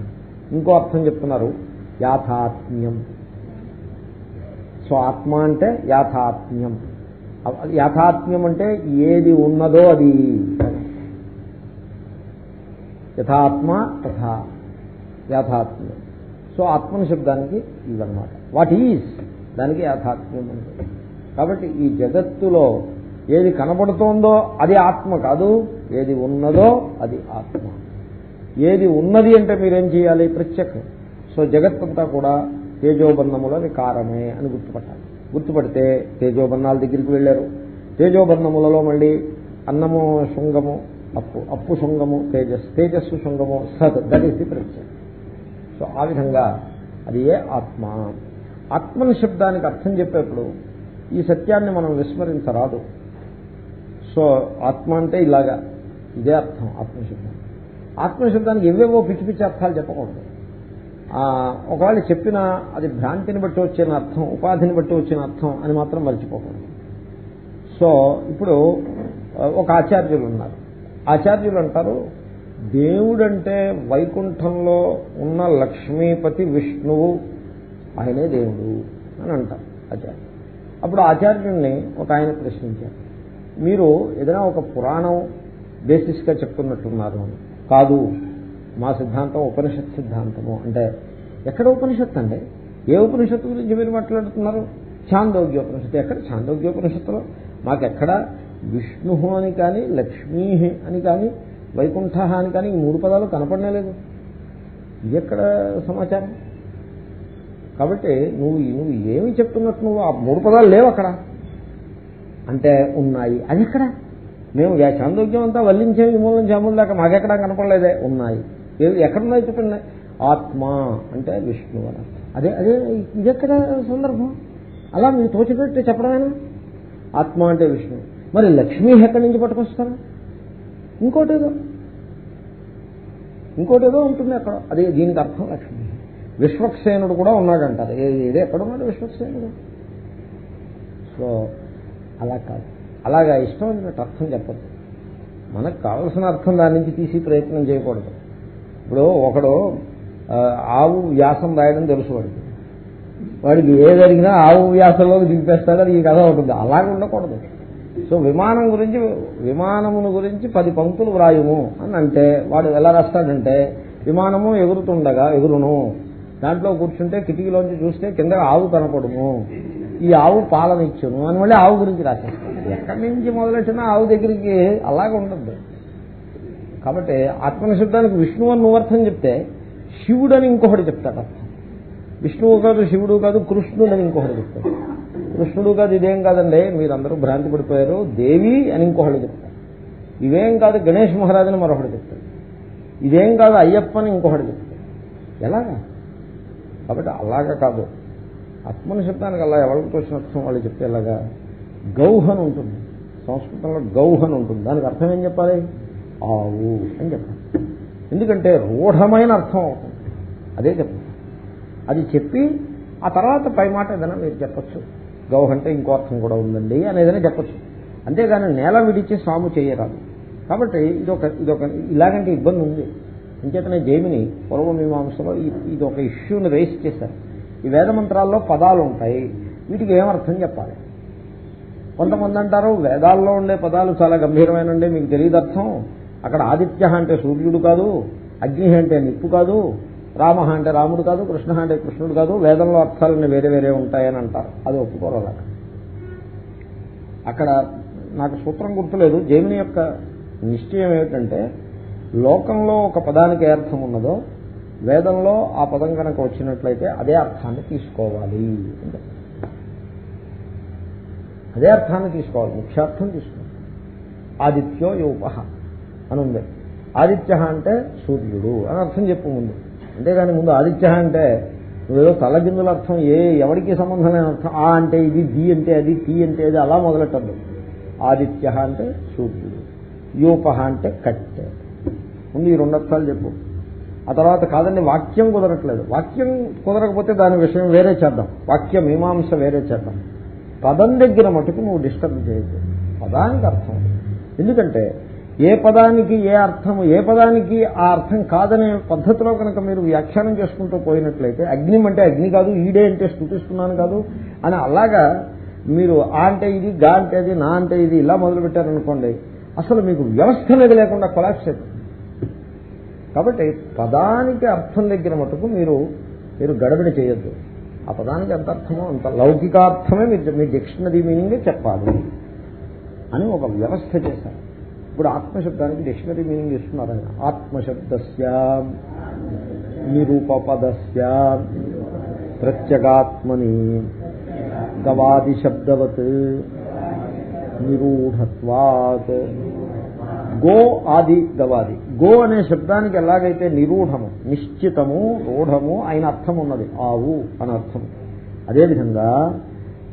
ఇంకో అర్థం చెప్తున్నారు. యాథాత్మ్యం. సో ఆత్మ అంటే యాథాత్మ్యం. యాథాత్మ్యం అంటే ఏది ఉన్నదో అది. యథాత్మ తథా యాథాత్మ్యం. సో ఆత్మని శబ్దానికి ఇదన్నమాట. వాట్ ఈజ్ దానికి యాథాత్మ్యం ఉంది. కాబట్టి ఈ జగత్తులో ఏది కనబడుతోందో అది ఆత్మ కాదు ఏది ఉన్నదో అది ఆత్మ. ఏది ఉన్నది అంటే మీరేం చేయాలి? ప్రత్యక్షం. సో జగత్తంతా కూడా తేజోబంధముల వికారమే అని గుర్తుపట్టాలి. గుర్తుపడితే తేజోబంధాల దగ్గరికి వెళ్ళారు. తేజోబంధములలో మళ్ళీ అన్నము శృంగము అప్పు అప్పు శృంగము తేజస్సు తేజస్సు శృంగము సత్ దట్ ఈస్ ది ప్రత్యయం సో ఆ విధంగా అది ఏ ఆత్మ? ఆత్మని శబ్దానికి అర్థం చెప్పేప్పుడు ఈ సత్యాన్ని మనం విస్మరించరాదు. సో ఆత్మ అంటే ఇలాగా ఇదే అర్థం ఆత్మశబ్దం ఆత్మశబ్దానికి ఎవేవో పిచ్చి పిచ్చి అర్థాలు చెప్పకూడదు. ఒకవేళ చెప్పినా అది భ్రాంతిని బట్టి వచ్చిన అర్థం ఉపాధిని బట్టి వచ్చిన అర్థం అని మాత్రం మర్చిపోకూడదు. సో ఇప్పుడు ఒక ఆచార్యులు ఉన్నారు. ఆచార్యులు అంటారు దేవుడంటే వైకుంఠంలో ఉన్న లక్ష్మీపతి విష్ణువు ఆయనే దేవుడు అని అంటారు ఆచార్య అప్పుడు ఆచార్యుడిని ఒక ఆయన ప్రశ్నించారు మీరు ఏదైనా ఒక పురాణం బేసిస్గా చెప్తున్నట్టున్నారు అని. కాదు మా సిద్ధాంతం ఉపనిషత్ సిద్ధాంతము. అంటే ఎక్కడ ఉపనిషత్తు అండి? ఏ ఉపనిషత్తు గురించి మీరు మాట్లాడుతున్నారు? ఛాందోగ్యోపనిషత్తు. ఎక్కడ? ఛాందోగ్యోపనిషత్తులో? మాకెక్కడ విష్ణు అని కానీ లక్ష్మీ అని కానీ వైకుంఠ అని కానీ ఈ మూడు పదాలు కనపడనే లేదు. ఇది ఎక్కడ సమాచారం? కాబట్టి నువ్వు నువ్వు ఏమి చెప్తున్నట్టు నువ్వు ఆ మూడు పదాలు లేవు అక్కడ. అంటే ఉన్నాయి. అది ఎక్కడ? మేము చాందోగ్యం అంతా వల్లించే మూలం చాముల దాకా మాకెక్కడా కనపడలేదే. ఉన్నాయి. ఎక్కడున్నాయి చెప్పండి. ఆత్మ అంటే విష్ణు అని అదే అదే ఇదెక్కడ సందర్భం? అలా మీరు తోచిపెట్టి చెప్పడమేనా? ఆత్మ అంటే విష్ణు. మరి లక్ష్మీ ఎక్కడి నుంచి పట్టుకొస్తారు? ఇంకోటి ఏదో ఇంకోటి ఏదో ఉంటుంది అక్కడ. అదే దీనికి అర్థం లక్ష్మి. విశ్వక్సేనుడు కూడా ఉన్నాడంటారు ఏదే ఎక్కడ ఉన్నాడు విశ్వక్సేనుడు? సో అలా కాదు. అలాగా ఇష్టం అర్థం చెప్పదు మనకు కావలసిన అర్థం దాని నుంచి తీసి ప్రయత్నం చేయకూడదు. ఇప్పుడు ఒకడు ఆవు వ్యాసం రాయడం తెలుసు వాడికి వాడికి ఏది అడిగినా ఆవు వ్యాసంలోకి దింపేస్తాడు అది ఈ కథ ఉంటుంది అలాగే ఉండకూడదు సో విమానం గురించి విమానమును గురించి పది పంక్తులు వ్రాయుము అని అంటే వాడు ఎలా రాస్తాడంటే విమానము ఎగురుతుండగా ఎగురును. దాంట్లో కూర్చుంటే కిటికీలోంచి చూస్తే కింద ఆవు కనపడుము ఈ ఆవు పాలనిచ్చును అని మళ్ళీ ఆవు గురించి రాసేస్తాడు. ఎక్కడి నుంచి మొదలెట్టినా ఆవు దగ్గరికి అలాగే ఉండద్దు కాబట్టి ఆత్మనిశబ్దానికి విష్ణువు అని నువ్వర్థం చెప్తే శివుడు అని ఇంకొకటి చెప్తాడు అర్థం. విష్ణువు కాదు శివుడు కాదు కృష్ణుడు అని ఇంకొకటి చెప్తాడు. కృష్ణుడు కాదు ఇదేం కాదండి? మీరందరూ భ్రాంతి పడిపోయారు. దేవి అని ఇంకొకళ్ళు చెప్తారు. ఇవేం కాదు గణేష్ మహారాజ్ అని మరొకటి చెప్తాడు ఇదేం కాదు అయ్యప్ప అని ఇంకొకటి చెప్తాడు ఎలాగా? కాబట్టి అలాగా కాదు. ఆత్మని శబ్దానికి అలా ఎవరికి వచ్చిన అర్థం వాళ్ళు చెప్తే ఎలాగా? గౌహన్ ఉంటుంది. సంస్కృతంలో గౌహన్ ఉంటుంది. దానికి అర్థం ఏం చెప్పాలి? ఆవు అని చెప్పాలి. ఎందుకంటే రూఢమైన అర్థం అవుతుంది. అదే చెప్పాలి. అది చెప్పి ఆ తర్వాత పై మాట ఏదైనా మీరు చెప్పచ్చు. గౌహ అంటే ఇంకో అర్థం కూడా ఉందండి అనేదని చెప్పచ్చు. అంతేగాని నేల విడిచి సాము చేయరాదు. కాబట్టి ఇదొక ఇదొక ఇలాగంటే ఇబ్బంది ఉంది. అంచేతనే జైమిని పూర్వమీమాంసలో ఇది ఒక ఇష్యూని రేస్ చేశారు. ఈ వేద మంత్రాల్లో పదాలు ఉంటాయి. వీటికి ఏమర్థం చెప్పాలి? కొంతమంది అంటారు వేదాల్లో ఉండే పదాలు చాలా గంభీరమైనండి మీకు తెలియదు అర్థం. అక్కడ ఆదిత్య అంటే సూర్యుడు కాదు అగ్ని అంటే నిప్పు కాదు రామ అంటే రాముడు కాదు కృష్ణ అంటే కృష్ణుడు కాదు వేదంలో అర్థాలన్నీ వేరే వేరే ఉంటాయని అంటారు. అది ఒప్పుకోరు అక్కడ నాకు సూత్రం గుర్తులేదు. జైమిని యొక్క నిశ్చయం ఏమిటంటే లోకంలో ఒక పదానికి ఏ అర్థం ఉన్నదో వేదంలో ఆ పదం కనుక వచ్చినట్లయితే అదే అర్థాన్ని తీసుకోవాలి అంటే. అదే అర్థాన్ని తీసుకోవాలి ముఖ్యార్థం తీసుకోవాలి. ఆదిత్యో యోప అని ఉంది ఆదిత్య అంటే సూర్యుడు అని అర్థం చెప్పు ముందు. అంతేగాని ముందు ఆదిత్య అంటే నువ్వేదో తలగిందుల అర్థం ఏ ఎవరికి సంబంధం లేని అర్థం ఆ అంటే ఇది ది అంటే అది తి అంటే అది అలా మొదలెట్టద్దు. ఆదిత్య అంటే సూర్యుడు యూప అంటే కట్టె. ముందు ఈ రెండు అర్థాలు చెప్పు. ఆ తర్వాత కాదండి వాక్యం కుదరట్లేదు. వాక్యం కుదరకపోతే దాని విషయం వేరే చేద్దాం. వాక్య మీమాంస వేరే చేద్దాం. పదం దగ్గర మటుకు నువ్వు డిస్టర్బ్ చేయొద్దు. పదానికి అర్థం ఎందుకంటే ఏ పదానికి ఏ అర్థం ఏ పదానికి ఆ అర్థం కాదనే పద్ధతిలో కనుక మీరు వ్యాఖ్యానం చేసుకుంటూ పోయినట్లయితే అగ్ని అంటే అగ్ని కాదు ఈడే అంటే స్థుతిస్తున్నాను కాదు అని అలాగా మీరు ఆ అంటే ఇది గా అంటే ఇది నా అంటే ఇది ఇలా మొదలు పెట్టారనుకోండి అసలు మీకు వ్యవస్థ అనేది లేకుండా కొలాప్స్ అవుతుంది కాబట్టి పదానికి అర్థం దగ్గర మటుకు మీరు మీరు గడబడి చేయొద్దు. ఆ పదానికి ఎంత అర్థమో అంత లౌకికార్థమే మీరు మీ డిక్షనరీ మీనింగే చెప్పాలి అని ఒక వ్యవస్థ చేశారు. ఇప్పుడు ఆత్మశబ్దానికి డిక్షనరీ మీనింగ్ ఇస్తున్నారు ఆయన. ఆత్మశబ్దస్య నిరూపపదస్య ప్రత్యగాత్మని గవాది శబ్దవత్ నిరూఢత్వాత్. గో ఆది గవాది. గో అనే శబ్దానికి ఎలాగైతే నిరూఢము నిశ్చితము రూఢము అయిన అర్థం ఉన్నది. ఆవు అని అర్థం. అదేవిధంగా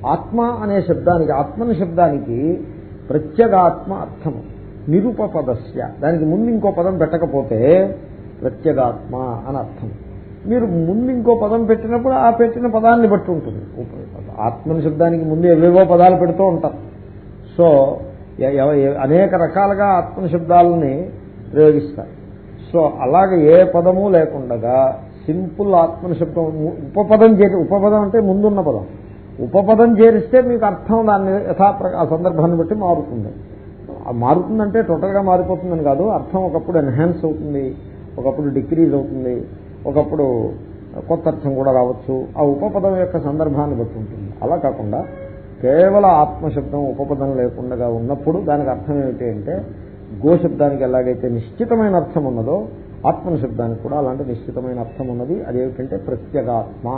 ఆత్మ అనే శబ్దానికి ఆత్మని శబ్దానికి ప్రత్యేగాత్మ అర్థము. నిరుపపదస్య. దానికి ముందు ఇంకో పదం పెట్టకపోతే ప్రత్యేగాత్మ అని అర్థం. మీరు ముందు ఇంకో పదం పెట్టినప్పుడు ఆ పెట్టిన పదాన్ని బట్టి ఉంటుంది. ఆత్మని శబ్దానికి ముందు ఏవేవో పదాలు పెడుతూ ఉంటారు సో అనేక రకాలుగా ఆత్మశబ్దాలని ప్రయోగిస్తారు సో అలాగే ఏ పదము లేకుండగా సింపుల్ ఆత్మశబ్దం ఉపపదం చేరి ఉపపదం అంటే ముందున్న పదం. ఉపపదం చేరిస్తే మీకు అర్థం దాన్ని యథాప్ర ఆ సందర్భాన్ని బట్టి మారుతుంది. మారుతుందంటే టోటల్గా మారిపోతుందని కాదు. అర్థం ఒకప్పుడు ఎన్హాన్స్ అవుతుంది ఒకప్పుడు డిక్రీజ్ అవుతుంది ఒకప్పుడు కొత్త అర్థం కూడా రావచ్చు. ఆ ఉపపదం యొక్క సందర్భాన్ని బట్టి ఉంటుంది. అలా కాకుండా కేవల ఆత్మశబ్దం ఉపపదం లేకుండా ఉన్నప్పుడు దానికి అర్థం ఏమిటి అంటే గోశబ్దానికి ఎలాగైతే నిశ్చితమైన అర్థం ఉన్నదో ఆత్మశబ్దానికి కూడా అలాంటి నిశ్చితమైన అర్థం ఉన్నది. అదేమిటంటే ప్రత్యేగాత్మ.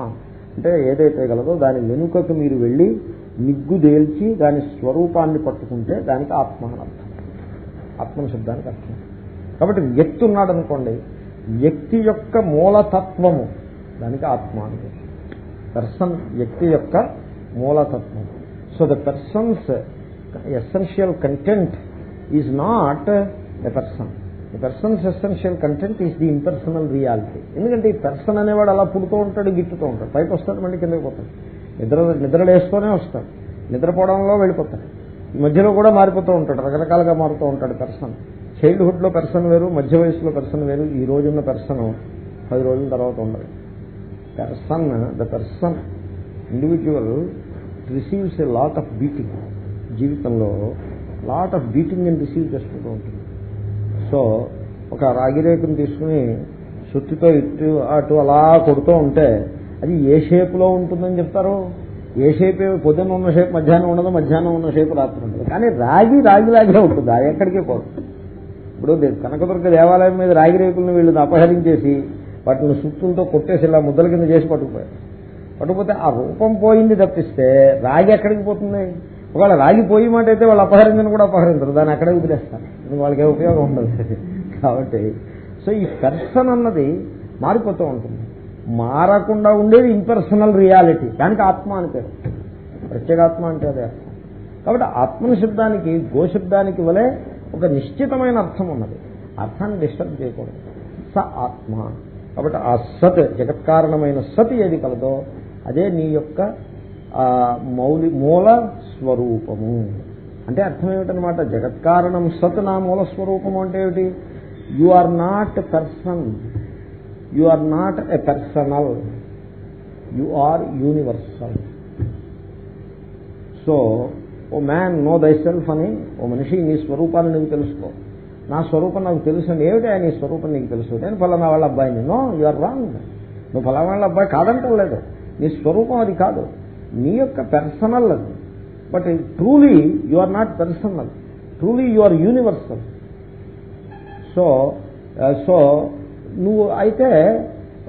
అంటే ఏదైతే గలదో దాని వెనుకకు మీరు వెళ్ళి నిగ్గుదేల్చి దాని స్వరూపాన్ని పట్టుకుంటే దానికి ఆత్మ అని అర్థం ఆత్మశబ్దానికి అర్థం. కాబట్టి వ్యక్తి ఉన్నాడు అనుకోండి వ్యక్తి యొక్క మూలతత్వము దానికి ఆత్మ అని పర్సన్ వ్యక్తి యొక్క మూలతత్వం so the person's essential content is not a person person's essential content is the impersonal reality ఎందుకంటే ఈ పర్సన్ అనేవాడు అలా పుడుతూ ఉంటాడు గిట్టుతూ ఉంటాడు. పైకి వస్తాడు మళ్ళీ కిందకి పోతాడు. నిద్ర నిద్రలేస్తూనే వస్తాడు. నిద్రపోవడంలో వెళ్ళిపోతాడు. ఈ మధ్యలో కూడా మారిపోతూ ఉంటాడు. రకరకాలుగా మారుతూ ఉంటాడు పర్సన్ చైల్డ్హుడ్లో పర్సన్ వేరు మధ్య వయసులో పర్సన్ వేరు ఈ రోజున్న పర్సన్ పది రోజుల తర్వాత ఉండదు. Person the person individual receives a lot of beating జీవితంలో లాట్ ఆఫ్ బీటింగ్ అని రిసీవ్ చేసుకుంటూ ఉంటుంది. సో ఒక రాగిరేకుని తీసుకుని సుత్తితో ఇటు అటు అలా కొడుతూ ఉంటే అది ఏ షేప్లో ఉంటుందని చెప్తారు? ఏ షేప్ పొద్దున్న ఉన్న షేప్ మధ్యాహ్నం ఉండదు మధ్యాహ్నం ఉన్న షేప్ రాత్రి ఉండదు కానీ రాగి రాగిలాగే ఉంటుంది అది ఎక్కడికి పోదు. ఇప్పుడు కనకదుర్గ దేవాలయం మీద రాగి రేకులను వీళ్ళని అపహరించేసి వాటిని సుత్తులతో కొట్టేసి ఇలా ముద్దల కింద చేసి పట్టుకుపోయారు. పట్టుకుపోతే ఆ రూపం పోయింది తప్పిస్తే రాగి ఎక్కడికి పోతుంది? ఒకవేళ రాగి పోయి మాట అయితే వాళ్ళు అపహరించని కూడా అపహరించరు దాన్ని అక్కడే వదిలేస్తారు. వాళ్ళకి ఉపయోగం ఉండదు. కాబట్టి సో ఈ పెర్సన్ అన్నది మారిపోతూ ఉంటుంది. మారకుండా ఉండేది ఇంపర్సనల్ రియాలిటీ దానికి ఆత్మ అని పేరు. ప్రత్యేగాత్మ అంటే అదే కాబట్టి ఆత్మనిశబ్దానికి గోశబ్దానికి వలె ఒక నిశ్చితమైన అర్థం ఉన్నది. అర్థాన్ని డిస్టర్బ్ చేయకూడదు. స ఆత్మ. కాబట్టి ఆ సత్ జగత్కారణమైన సత్ ఏది కలదో అదే నీ యొక్క మౌలి మూల స్వరూపము. అంటే అర్థం ఏమిటనమాట జగత్కారణం సత్ నా మూల స్వరూపము అంటే ఏమిటి? You are not person you are not a personal you are universal. So O man know thyself అని ఓ మనిషి నీ స్వరూపాన్ని నీకు తెలుసుకో. నా స్వరూపం నాకు తెలుసు అని ఏమిటి నీ స్వరూపం నీకు తెలుసు? నేను ఫలానా వాళ్ళ అబ్బాయిని. No you are wrong. నువ్వు ఫలానా వాళ్ళ అబ్బాయి కాదంటలేదు నీ స్వరూపం అది కాదు. నీ యొక్క పర్సనల్ అది. But truly you are not personal. Truly you are universal. So so నువ్వు అయితే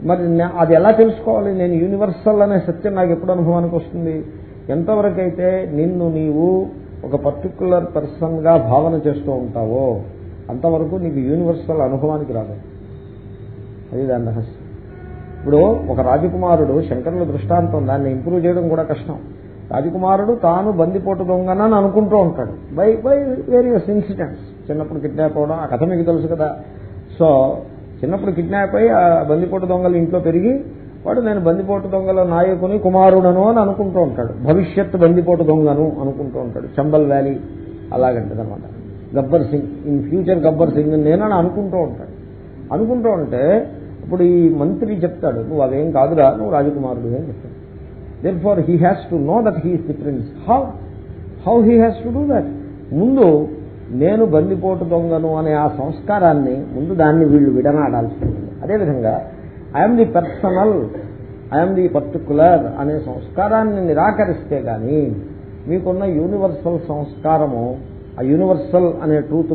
మరి అది ఎలా తెలుసుకోవాలి? నేను యూనివర్సల్ అనే సత్యం నాకు ఎప్పుడు అనుభవానికి వస్తుంది? ఎంతవరకు అయితే నిన్ను నీవు ఒక పర్టికులర్ పర్సన్గా భావన చేస్తూ ఉంటావో అంతవరకు నీకు యూనివర్సల్ అనుభవానికి రాదు. అది దాని రహస్యం. ఇప్పుడు ఒక రాజకుమారుడు శంకరుల దృష్టాంతం దాన్ని ఇంప్రూవ్ చేయడం కూడా కష్టం. రాజకుమారుడు తాను బందిపోటు దొంగనని అనుకుంటూ ఉంటాడు. బై బై వేరియస్ ఇన్సిడెంట్స్ చిన్నప్పుడు కిడ్నాప్ అవడం ఆ కథ మీకు తెలుసు కదా. సో చిన్నప్పుడు కిడ్నాప్ అయ్యి ఆ బందిపోటు దొంగలు ఇంట్లో పెరిగి వాడు నేను బందిపోటు దొంగల నాయకుని కుమారుడను అని అనుకుంటూ ఉంటాడు. భవిష్యత్ బందిపోటు దొంగను అనుకుంటూ ఉంటాడు. చంబల్ వ్యాలీ అలాగంటదనమాట గబ్బర్ సింగ్ ఇన్ ఫ్యూచర్ గబ్బర్ సింగ్ నేనని అనుకుంటూ ఉంటాడు. అనుకుంటూ ఉంటే ఇప్పుడు ఈ మంత్రి చెప్తాడు నువ్వు అదేం కాదురా నువ్వు రాజకుమారుడు అని చెప్తాడు. Then far he has to know that he's the prince how how he has to do that ముందు నేను బందిపోటు దొంగను అనే ఆ సంస్కారాన్ని ముందు దాన్ని వీళ్ళు విడనాడాల్సి ఉంటుంది అదేవిధంగా I'm the personal I'm the particular అనే సంస్కారాన్ని నిరాకరిస్తే గాని మీకున్న యూనివర్సల్ సంస్కారము ఆ యూనివర్సల్ అనే ట్రూత్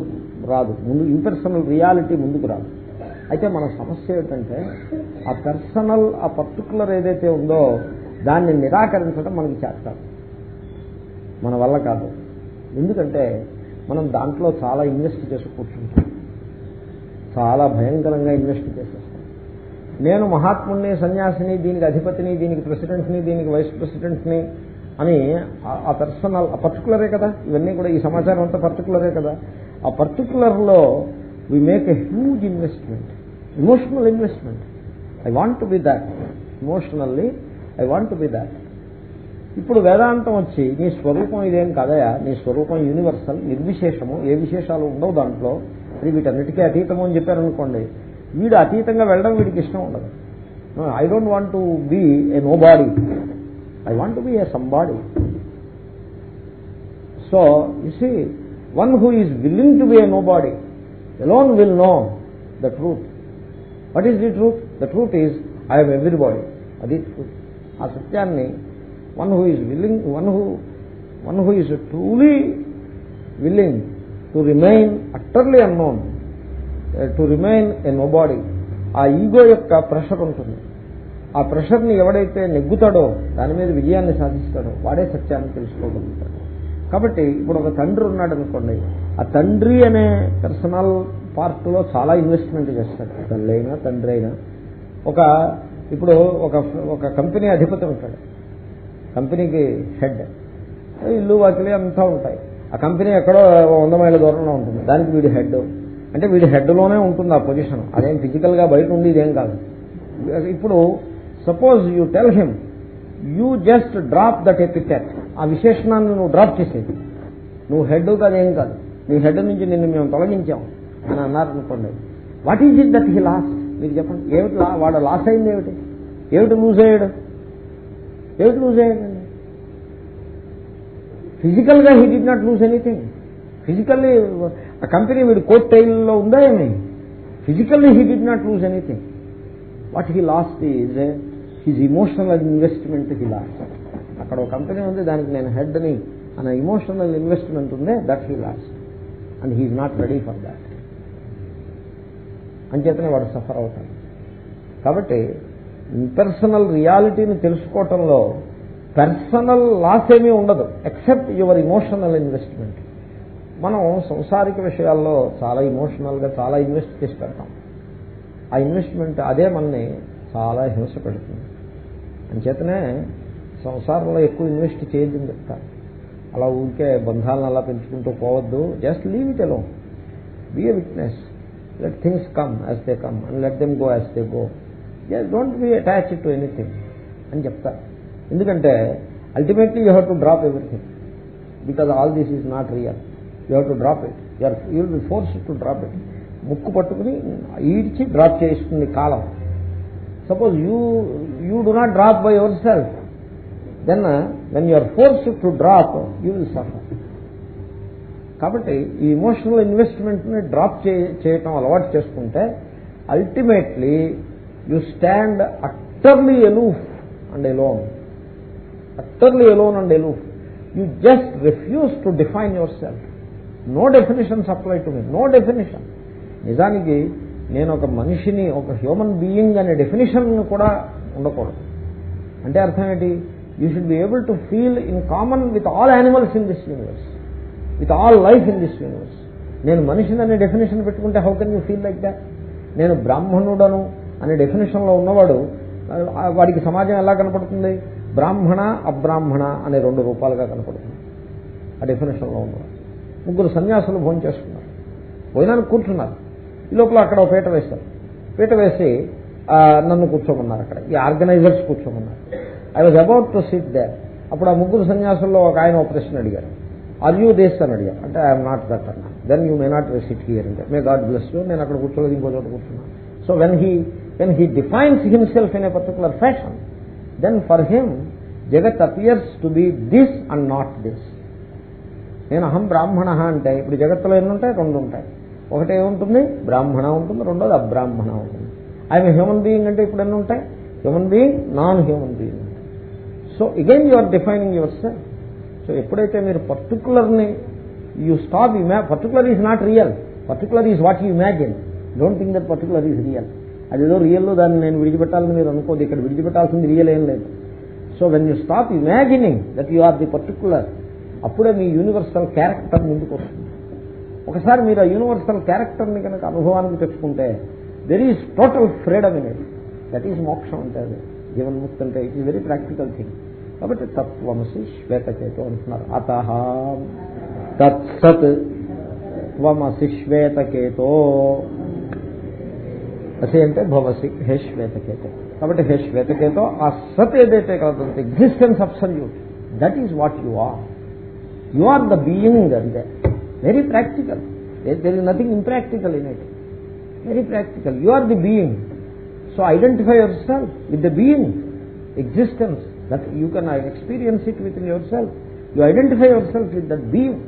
రాదు. ముందు ఇంపర్సనల్ రియాలిటీ ముందుకు రాదు. అయితే మన సమస్య ఏంటంటే ఆ పర్సనల్ ఆ పర్టికులర్ ఏదైతే ఉందో దాన్ని నిరాకరించడం మనకి చేస్తారు మన వల్ల కాదు. ఎందుకంటే మనం దాంట్లో చాలా ఇన్వెస్ట్ చేసి కూర్చుంటాం. చాలా భయంకరంగా ఇన్వెస్ట్ చేసేస్తాం. నేను మహాత్ముడిని సన్యాసిని దీనికి అధిపతిని దీనికి ప్రెసిడెంట్ని దీనికి వైస్ ప్రెసిడెంట్ని అని ఆ- ఆ పర్సనల్ ఆ పర్టికులరే కదా? ఇవన్నీ కూడా ఈ సమాచారం అంతా పర్టికులరే కదా? ఆ పర్టికులర్లో we make a huge investment emotional investment I want to be that emotionally I want to be that ఇప్పుడు వేదాంతం వచ్చి నీ స్వరూపం ఇదేం కాదయా? నీ స్వరూపం యూనివర్సల్ నిర్విశేషము. ఏ విశేషాలు ఉండవు దాంట్లో? అది వీటన్నిటికీ అతీతము అని చెప్పారనుకోండి. వీడు అతీతంగా వెళ్ళడం వీడికి ఇష్టం ఉండదు. I don't want to be a nobody I want to be a somebody so you see one who is willing to be a nobody alone will know the truth what is the truth the truth is I'm everybody అది truth ఆ సత్యాన్ని one who is willing one who one who is truly willing to remain utterly unknown uh, to remain a no body ఆ ego యొక్క pressure ఉంటుంది. ఆ ప్రెషర్ని ఎవడైతే నెగ్గుతాడో దాని మీద విజయాన్ని సాధిస్తాడో వాడే సత్యాన్ని తెలుసుకోగలుగుతాడు. కాబట్టి ఇప్పుడు ఒక తండ్రి ఉన్నాడు అనుకోండి ఆ తండ్రి అనే పర్సనల్ పార్ట్లో చాలా ఇన్వెస్ట్మెంట్ చేస్తాడు. తల్లి అయినా తండ్రి అయినా. ఒక ఇప్పుడు ఒక ఒక కంపెనీ అధిపతి ఉంటాడు. కంపెనీకి హెడ్. ఇల్లు వాకిలి అంతా ఉంటాయి. ఆ కంపెనీ ఎక్కడో వంద మైళ్ళ దూరంలో ఉంటుంది. దానికి వీడి హెడ్. అంటే వీడి హెడ్లోనే ఉంటుంది ఆ పొజిషన్. అదేం ఫిజికల్గా బయట ఉంది ఇదేం కాదు. ఇప్పుడు suppose you tell him you just drop that epithet ఆ విశేషణాన్ని నువ్వు డ్రాప్ చేసేది. నువ్వు హెడ్ కాదేం ఏం కాదు. నీ హెడ్ నుంచి నిన్ను మేము తొలగించాం అని అన్నారనుకోండి what is it that he lost? మీరు చెప్పండి. ఏమిటి లా- వాడు లాస్ అయింది ఏమిటి? ఏమిటి లూజ్ అయ్యాడు? ఏమిటి లూజ్ అయ్యాడండి ఫిజికల్గా he did not lose anything physically ఆ కంపెనీ వీడు కోర్ట్ టైల్లో ఉందా ఏమి physically he did not lose anything what he lost is his emotional investment he lost అక్కడ ఒక కంపెనీ ఉంది దానికి నేను హెడ్ అని అనే ఇమోషనల్ ఇన్వెస్ట్మెంట్ ఉందే that he lost and he not ready for that అంచేతనే వాడు సఫర్ అవుతాడు. కాబట్టి ఇంపర్సనల్ రియాలిటీని తెలుసుకోవటంలో పర్సనల్ లాస్ ఏమీ ఉండదు ఎక్సెప్ట్ యువర్ ఇమోషనల్ ఇన్వెస్ట్మెంట్. మనం సంసారిక విషయాల్లో చాలా ఇమోషనల్గా చాలా ఇన్వెస్ట్ చేసి పెడతాం. ఆ ఇన్వెస్ట్మెంట్ అదే మనని చాలా హింస పెడుతుంది. అంచేతనే సంసారంలో ఎక్కువ ఇన్వెస్ట్ చేయొద్దని చెప్తారు అలా ఊరికే బంధాలను అలా పెంచుకుంటూ పోవద్దు just leave it alone be a witness. Let things come as they come and let them go as they go. Don't be attach to anything అని చెప్తారు ఎందుకంటే ultimately you have to drop everything because all this is not real you have to drop it you're you be force to drop it ముక్కు పట్టుకుని ఈడ్చి drop చేస్తుంది కాలం. Suppose you you do not drop by your self then when you're force to drop you will suffer కాబట్టి ఈ emotional ఇన్వెస్ట్మెంట్ని drop చేయటం అలవాటు చేసుకుంటే ultimately you stand utterly aloof and alone. Utterly alone and aloof. You just refuse to define yourself. No definitions apply to me. No definition. నిజానికి నేను ఒక మనిషిని ఒక హ్యూమన్ బీయింగ్ అనే డెఫినేషన్ కూడా ఉండకూడదు. అంటే అర్థం ఏంటి? You should be able to feel in common with all animals in this universe. With all life in this universe. నేను మనిషిని అనే డెఫినేషన్ పెట్టుకుంటే how can you feel like that? నేను బ్రాహ్మణుడను అనే డెఫినేషన్లో ఉన్నవాడు వాడికి సమాజం ఎలా కనపడుతుంది? బ్రాహ్మణ అబ్రాహ్మణ అనే రెండు రూపాలుగా కనపడుతుంది. ఆ డెఫినేషన్లో ఉన్నవాడు. ముగ్గురు సన్యాసులు భోజనం చేసుకున్నారు. భోజనానికి కూర్చున్నారు. ఈ లోపల అక్కడ ఒక పీట వేశారు. పీట వేసి నన్ను కూర్చోమన్నారు అక్కడ. ఈ organisers కూర్చోమన్నారు. I was about to sit there అప్పుడు ఆ ముగ్గురు సన్యాసుల్లో ఒక ఆయన ఒక ప్రశ్న అడిగారు. ఆర్ యూ దేశ్ అని అడిగారు. అంటే ఐఎమ్ నాట్ దట్ అన్నా. Then you may not sit here అంటే మే గాడ్ బ్లెస్ యూ నేను అక్కడ కూర్చోలేదు ఇంకో చోట కూర్చున్నాను so when he when he defines himself in a particular fashion then for him, జగత్ appears to be this and not this. నేను అహం బ్రాహ్మణ అంటే ఇప్పుడు జగత్తులో ఎన్ని ఉంటాయి? రెండు ఉంటాయి. ఒకటి ఏముంటుంది బ్రాహ్మణ ఉంటుంది రెండోది అబ్రాహ్మణ ఉంటుంది. ఐఎమ్ హ్యూమన్ బీయింగ్ అంటే ఇప్పుడు ఎన్ని ఉంటాయి? Human being non human being so again you are defining yourself so ఎప్పుడైతే మీరు పర్టికులర్ని you stop ima particular is not real particular is what you imagine don't think that particular is real అదేదో రియల్లో దాన్ని నేను విడిచిపెట్టాలని మీరు అనుకోదు ఇక్కడ విడిచిపెట్టాల్సింది రియల్ ఏం లేదు. So when you stop imagining that you are the particular అప్పుడే మీ యూనివర్సల్ క్యారెక్టర్ ముందుకు వస్తుంది. ఒకసారి మీరు ఆ యూనివర్సల్ క్యారెక్టర్ని కనుక అనుభవానికి తెచ్చుకుంటే there is total freedom in it that is మోక్షం అంటే అది. జీవన్ముక్తి అంటే it is very practical thing కాబట్టి తత్వమసి శ్వేతకేతో అంటున్నారు. అత తత్సత్ త్వమసి శ్వేతకేతో అసి అంటే భవసి హే శ్వేతకేతో. కాబట్టి హే శ్వేతకేతో ఆ సత్ ఏదైతే కలదు existence absolute that is what you are. You are the being అంటే very practical. There is nothing impractical in it. Very practical. You are the being. So identify yourself with the being existence. That you can experience it within yourself. You identify yourself with that being.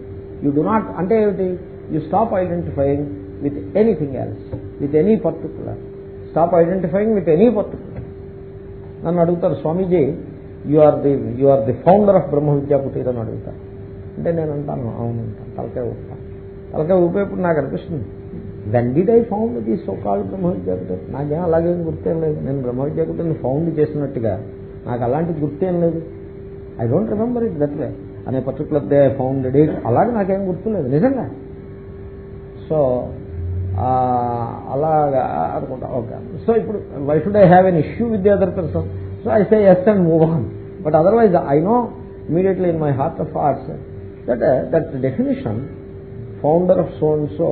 You do not అంటే ఏమిటి? You stop identifying with anything else. With any particular stop identifying with any particular నన్ను అడుగుతారు Swamiji you are the you are the founder of Brahma Vidya అని అడుగుతారు. అంటే నేను అంటాను అవును అంటాను తలకాయ ఊపుతాను తలకాయ ఊపేప్పుడు నాకు అనిపిస్తుంది when did I found the so called Brahma Vidya నాకేం అలాగేం గుర్తేం లేదు. నేను బ్రహ్మ విద్యా ఫౌండ్ చేసినట్టుగా నాకు అలాంటి గుర్తేం లేదు. I don't remember it that way అనే పర్టికులర్ డే ఫౌండ్ డేట్ అలాగే నాకేం గుర్తులేదు నిజంగా. సో అలాగా అనుకుంటా ఓకే సో ఇప్పుడు why should I have an issue with the other person so I say yes and move on but otherwise I know immediately in my heart of hearts that that definition founder of so and so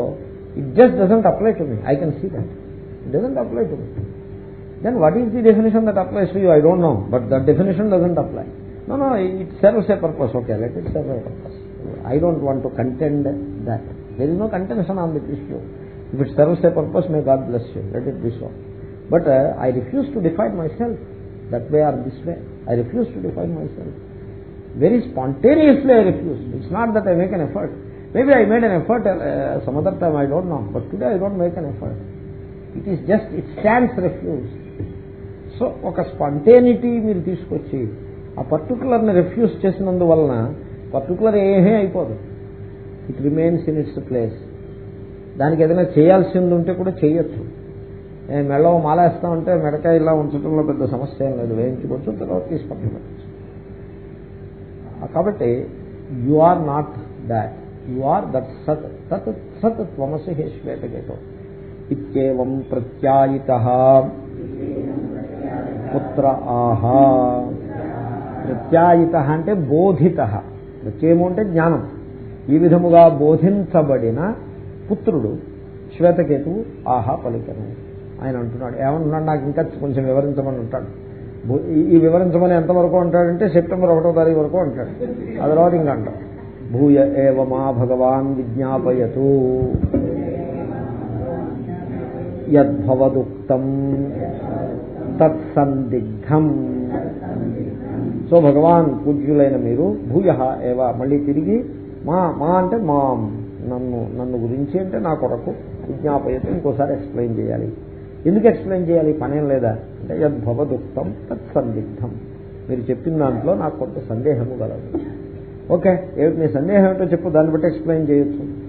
it just doesn't apply to me I can see that it doesn't apply to me then what is the definition that applies to you? I don't know, but the definition doesn't apply. No, no, it serves a purpose. Okay, let it serve a purpose. I don't want to contend that. There is no contention on this issue. If it serves a purpose, may God bless you. Let it be so. But uh, I refuse to define myself that way or this way. I refuse to define myself. Very spontaneously I refuse. It's not that I make an effort. Maybe I made an effort uh, some other time, I don't know. But today I don't make an effort. It is just, it stands refused. సో ఒక spontaneity మీరు తీసుకొచ్చి ఆ పర్టికులర్ని refuse చేసినందువలన particular ఏమీ అయిపోదు it remains in its place దానికి ఏదైనా చేయాల్సింది ఉంటే కూడా చేయొచ్చు. మెళ్ళ మాలేస్తామంటే మెడకాయ ఇలా ఉంచడంలో పెద్ద సమస్య ఏం లేదు. వేయించుకోవచ్చు తర్వాత తీసి పక్కన కాబట్టి you are not that you are that సత్ తత్ సత్ త్వమసి హే శ్వేతకేతో ఇత్యేవం ప్రత్యాయిత. పుత్ర ఆహా. ప్రత్యాయిత అంటే బోధిత. ప్రత్యయము అంటే జ్ఞానం. ఈ విధముగా బోధించబడిన పుత్రుడు శ్వేతకేతువు ఆహా పలికను. ఆయన అంటున్నాడు ఏమంటున్నాడు? నాకు ఇంకా కొంచెం వివరించమని ఉంటాడు ఈ వివరించమని ఎంతవరకు అంటాడంటే సెప్టెంబర్ ఒకటో తారీఖు వరకు అంటాడు. ఆ తర్వాత ఇంకా అంటాడు. భూయ ఏవ మా భగవాన్ విజ్ఞాపయతు. యద్భవదుక్తం తత్సందిగ్ధం. సో భగవాన్ పూజ్యులైన మీరు భూయ ఏవ మళ్ళీ తిరిగి మా మా అంటే మాం. నన్ను నన్ను గురించి అంటే నా కొరకు విజ్ఞాపయత ఇంకోసారి ఎక్స్ప్లెయిన్ చేయాలి. ఎందుకు ఎక్స్ప్లెయిన్ చేయాలి? పనేం లేదా? అంటే యద్భవదుక్తం తత్సందిగ్ధం మీరు చెప్పిన దాంట్లో నాకు కొంత సందేహము కలదు ఓకే ఏమిటి నీ సందేహం ఏమిటో చెప్పు దాన్ని బట్టి ఎక్స్ప్లెయిన్ చేయొచ్చు.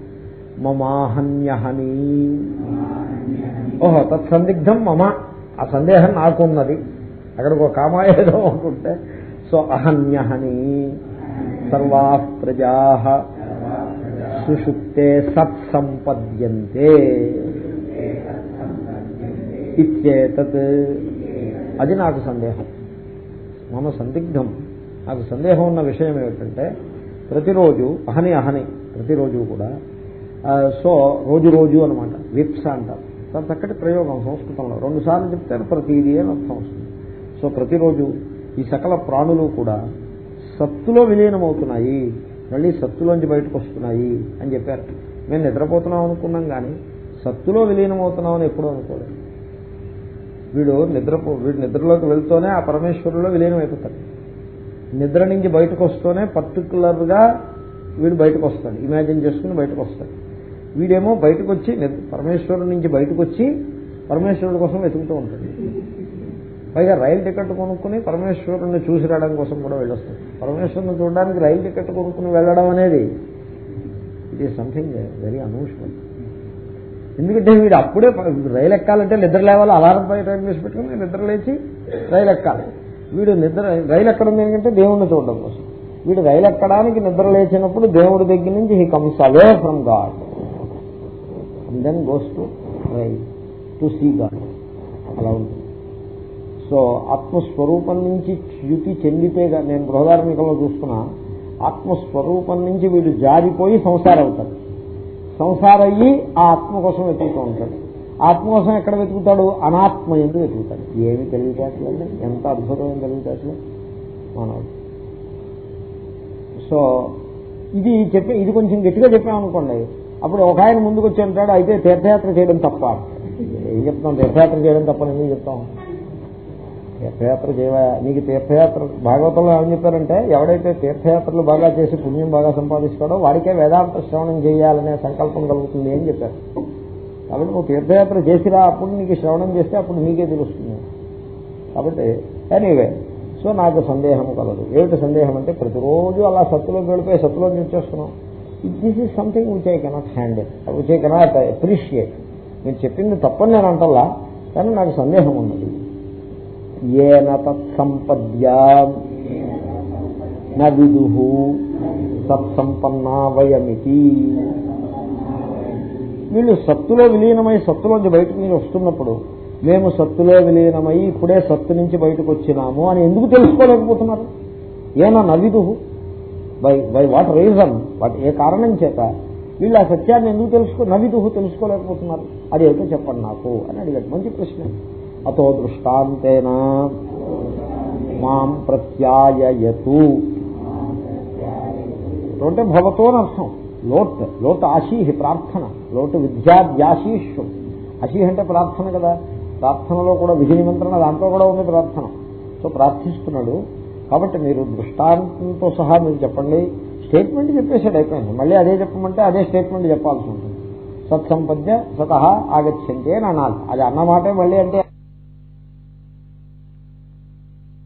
మమాహన్యహని. ఓహో తత్సందిగ్ధం మమ. ఆ సందేహం నాకున్నది. అక్కడికి ఒక కామా ఏదో అనుకుంటే సో అహన్యహని సర్వా ప్రజా. సుషుప్తే సత్సంపద్యంతే ఇచ్చేతత్ అది నాకు సందేహం. మమ సందిగ్ధం. నాకు సందేహం ఉన్న విషయం ఏమిటంటే ప్రతిరోజు అహని అహని ప్రతిరోజు కూడా సో రోజు రోజు అనమాట విప్స అంటారు. దాని చక్కటి ప్రయోగం సంస్కృతంలో. రెండు సార్లు చెప్తారు ప్రతిదీ అని అర్థం వస్తుంది. సో ప్రతిరోజు ఈ సకల ప్రాణులు కూడా సత్తులో విలీనమవుతున్నాయి. మళ్ళీ సత్తులోంచి బయటకు వస్తున్నాయి అని చెప్పారు. మేము నిద్రపోతున్నాం అనుకున్నాం కానీ సత్తులో విలీనమవుతున్నాం అని ఎప్పుడూ అనుకోలేదు. వీడు నిద్రపో వీడు నిద్రలోకి వెళ్తూనే ఆ పరమేశ్వరులో విలీనం అయిపోతాడు నిద్ర నుంచి బయటకు వస్తూనే పర్టికులర్గా వీడు బయటకు వస్తాడు ఇమాజిన్ చేసుకుని బయటకు వస్తాడు వీడేమో బయటకు వచ్చి పరమేశ్వరుడు నుంచి బయటకు వచ్చి పరమేశ్వరుడు కోసం వెతుకుతూ ఉంటాడు. పైగా రైలు టికెట్ కొనుక్కుని పరమేశ్వరుని చూసి రావడం కోసం కూడా వెళ్ళొస్తాడు. పరమేశ్వరుని చూడడానికి రైలు టికెట్ కొనుక్కుని వెళ్ళడం అనేది it is something very unusual ఎందుకంటే వీడు అప్పుడే రైలు ఎక్కాలంటే నిద్ర లేవాలి అలారం పై టైం వేసి పెట్టుకుని నిద్ర లేచి రైలు ఎక్కాలి. వీడు నిద్ర రైలు ఎక్కడం ఏంటంటే దేవుణ్ణి చూడడం కోసం. వీడు రైలు ఎక్కడానికి నిద్ర లేచినప్పుడు దేవుడి దగ్గర నుంచి he comes away from God and then goes to rail to see God అలా ఉంటుంది. సో ఆత్మస్వరూపం నుంచి చ్యుతి చెందితే నేను బృహదార్మికంలో చూస్తున్నా ఆత్మస్వరూపం నుంచి వీడు జారిపోయి సంసారం అవుతాడు సంసారం అయ్యి ఆ ఆత్మ కోసం వెతుకుతూ ఉంటాడు. ఆత్మ కోసం ఎక్కడ వెతుకుతాడు? అనాత్మ ఎందుకు వెతుకుతాడు. ఏమి తెలివితేటలేదు ఎంత అద్భుతమైన తెలివితేటలు? మానవుడు సో ఇది చెప్పి ఇది కొంచెం గట్టిగా చెప్పామనుకోండి అప్పుడు ఒక ఆయన ముందుకు వచ్చి అంటాడు అయితే తీర్థయాత్ర చేయడం తప్ప. ఏం చెప్తాం? తీర్థయాత్ర చేయడం తప్పని ఎందుకు చెప్తాం? తీర్థయాత్ర చేయవా? నీకు తీర్థయాత్ర భాగవతంలో ఏమని చెప్పారంటే ఎవడైతే తీర్థయాత్రలు బాగా చేసి పుణ్యం బాగా సంపాదిస్తాడో వాడికే వేదాంత శ్రవణం చేయాలనే సంకల్పం కలుగుతుంది అని చెప్పారు. కాబట్టి నువ్వు తీర్థయాత్ర చేసిరా అప్పుడు నీకు శ్రవణం చేస్తే అప్పుడు నీకే తెలుస్తుంది. కాబట్టి ఎనీవే సో నాకు సందేహం కలదు. ఏమిటి సందేహం అంటే ప్రతిరోజు అలా సత్తులోకి వెళ్ళిపోయి సత్తులోకి వచ్చేస్తున్నాం. This is something which I cannot handle which I cannot appreciate మీరు చెప్పింది తప్పని నేను అంటల్లా కానీ నాకు సందేహం ఉన్నది. ఏన తత్సంపద్యా. నవిదు సత్సంపన్నా వయమితి. వీళ్ళు సత్తులో విలీనమై సత్తులోంచి బయటకు నుంచి వస్తున్నప్పుడు మేము సత్తులో విలీనమై ఇప్పుడే సత్తు నుంచి బయటకు వచ్చినాము అని ఎందుకు తెలుసుకోలేకపోతున్నారు? ఏనా నవిదు by by what reason? What ఏ కారణం చేత? వీళ్ళు ఆ సత్యాన్ని ఎందుకు తెలుసుకో నవిదుహు తెలుసుకోలేకపోతున్నారు. అది అయితే చెప్పండి నాకు అని అడిగాడు. మంచి ప్రశ్న. అతో దృష్టాంతేన. మాం ప్రత్యాయతు అంటే భవతో అర్థం లోట్ లోట్ ఆశీహి ప్రార్థన. లోటు విద్యాద్యాశీషు. అశీహి అంటే ప్రార్థన కదా. ప్రార్థనలో కూడా విధి నిమంత్రణ దాంట్లో కూడా ఉంది ప్రార్థన. సో ప్రార్థిస్తున్నాడు. కాబట్టి మీరు దృష్టాంతంతో సహా మీరు చెప్పండి. స్టేట్మెంట్ చెప్పేసాడు అయిపోయింది. మళ్ళీ అదే చెప్పమంటే అదే స్టేట్మెంట్ చెప్పాల్సి ఉంటుంది. సత్సంపద్య సత ఆగచ్చంటే అని అనాలి. అది అన్నమాటే మళ్ళీ అంటే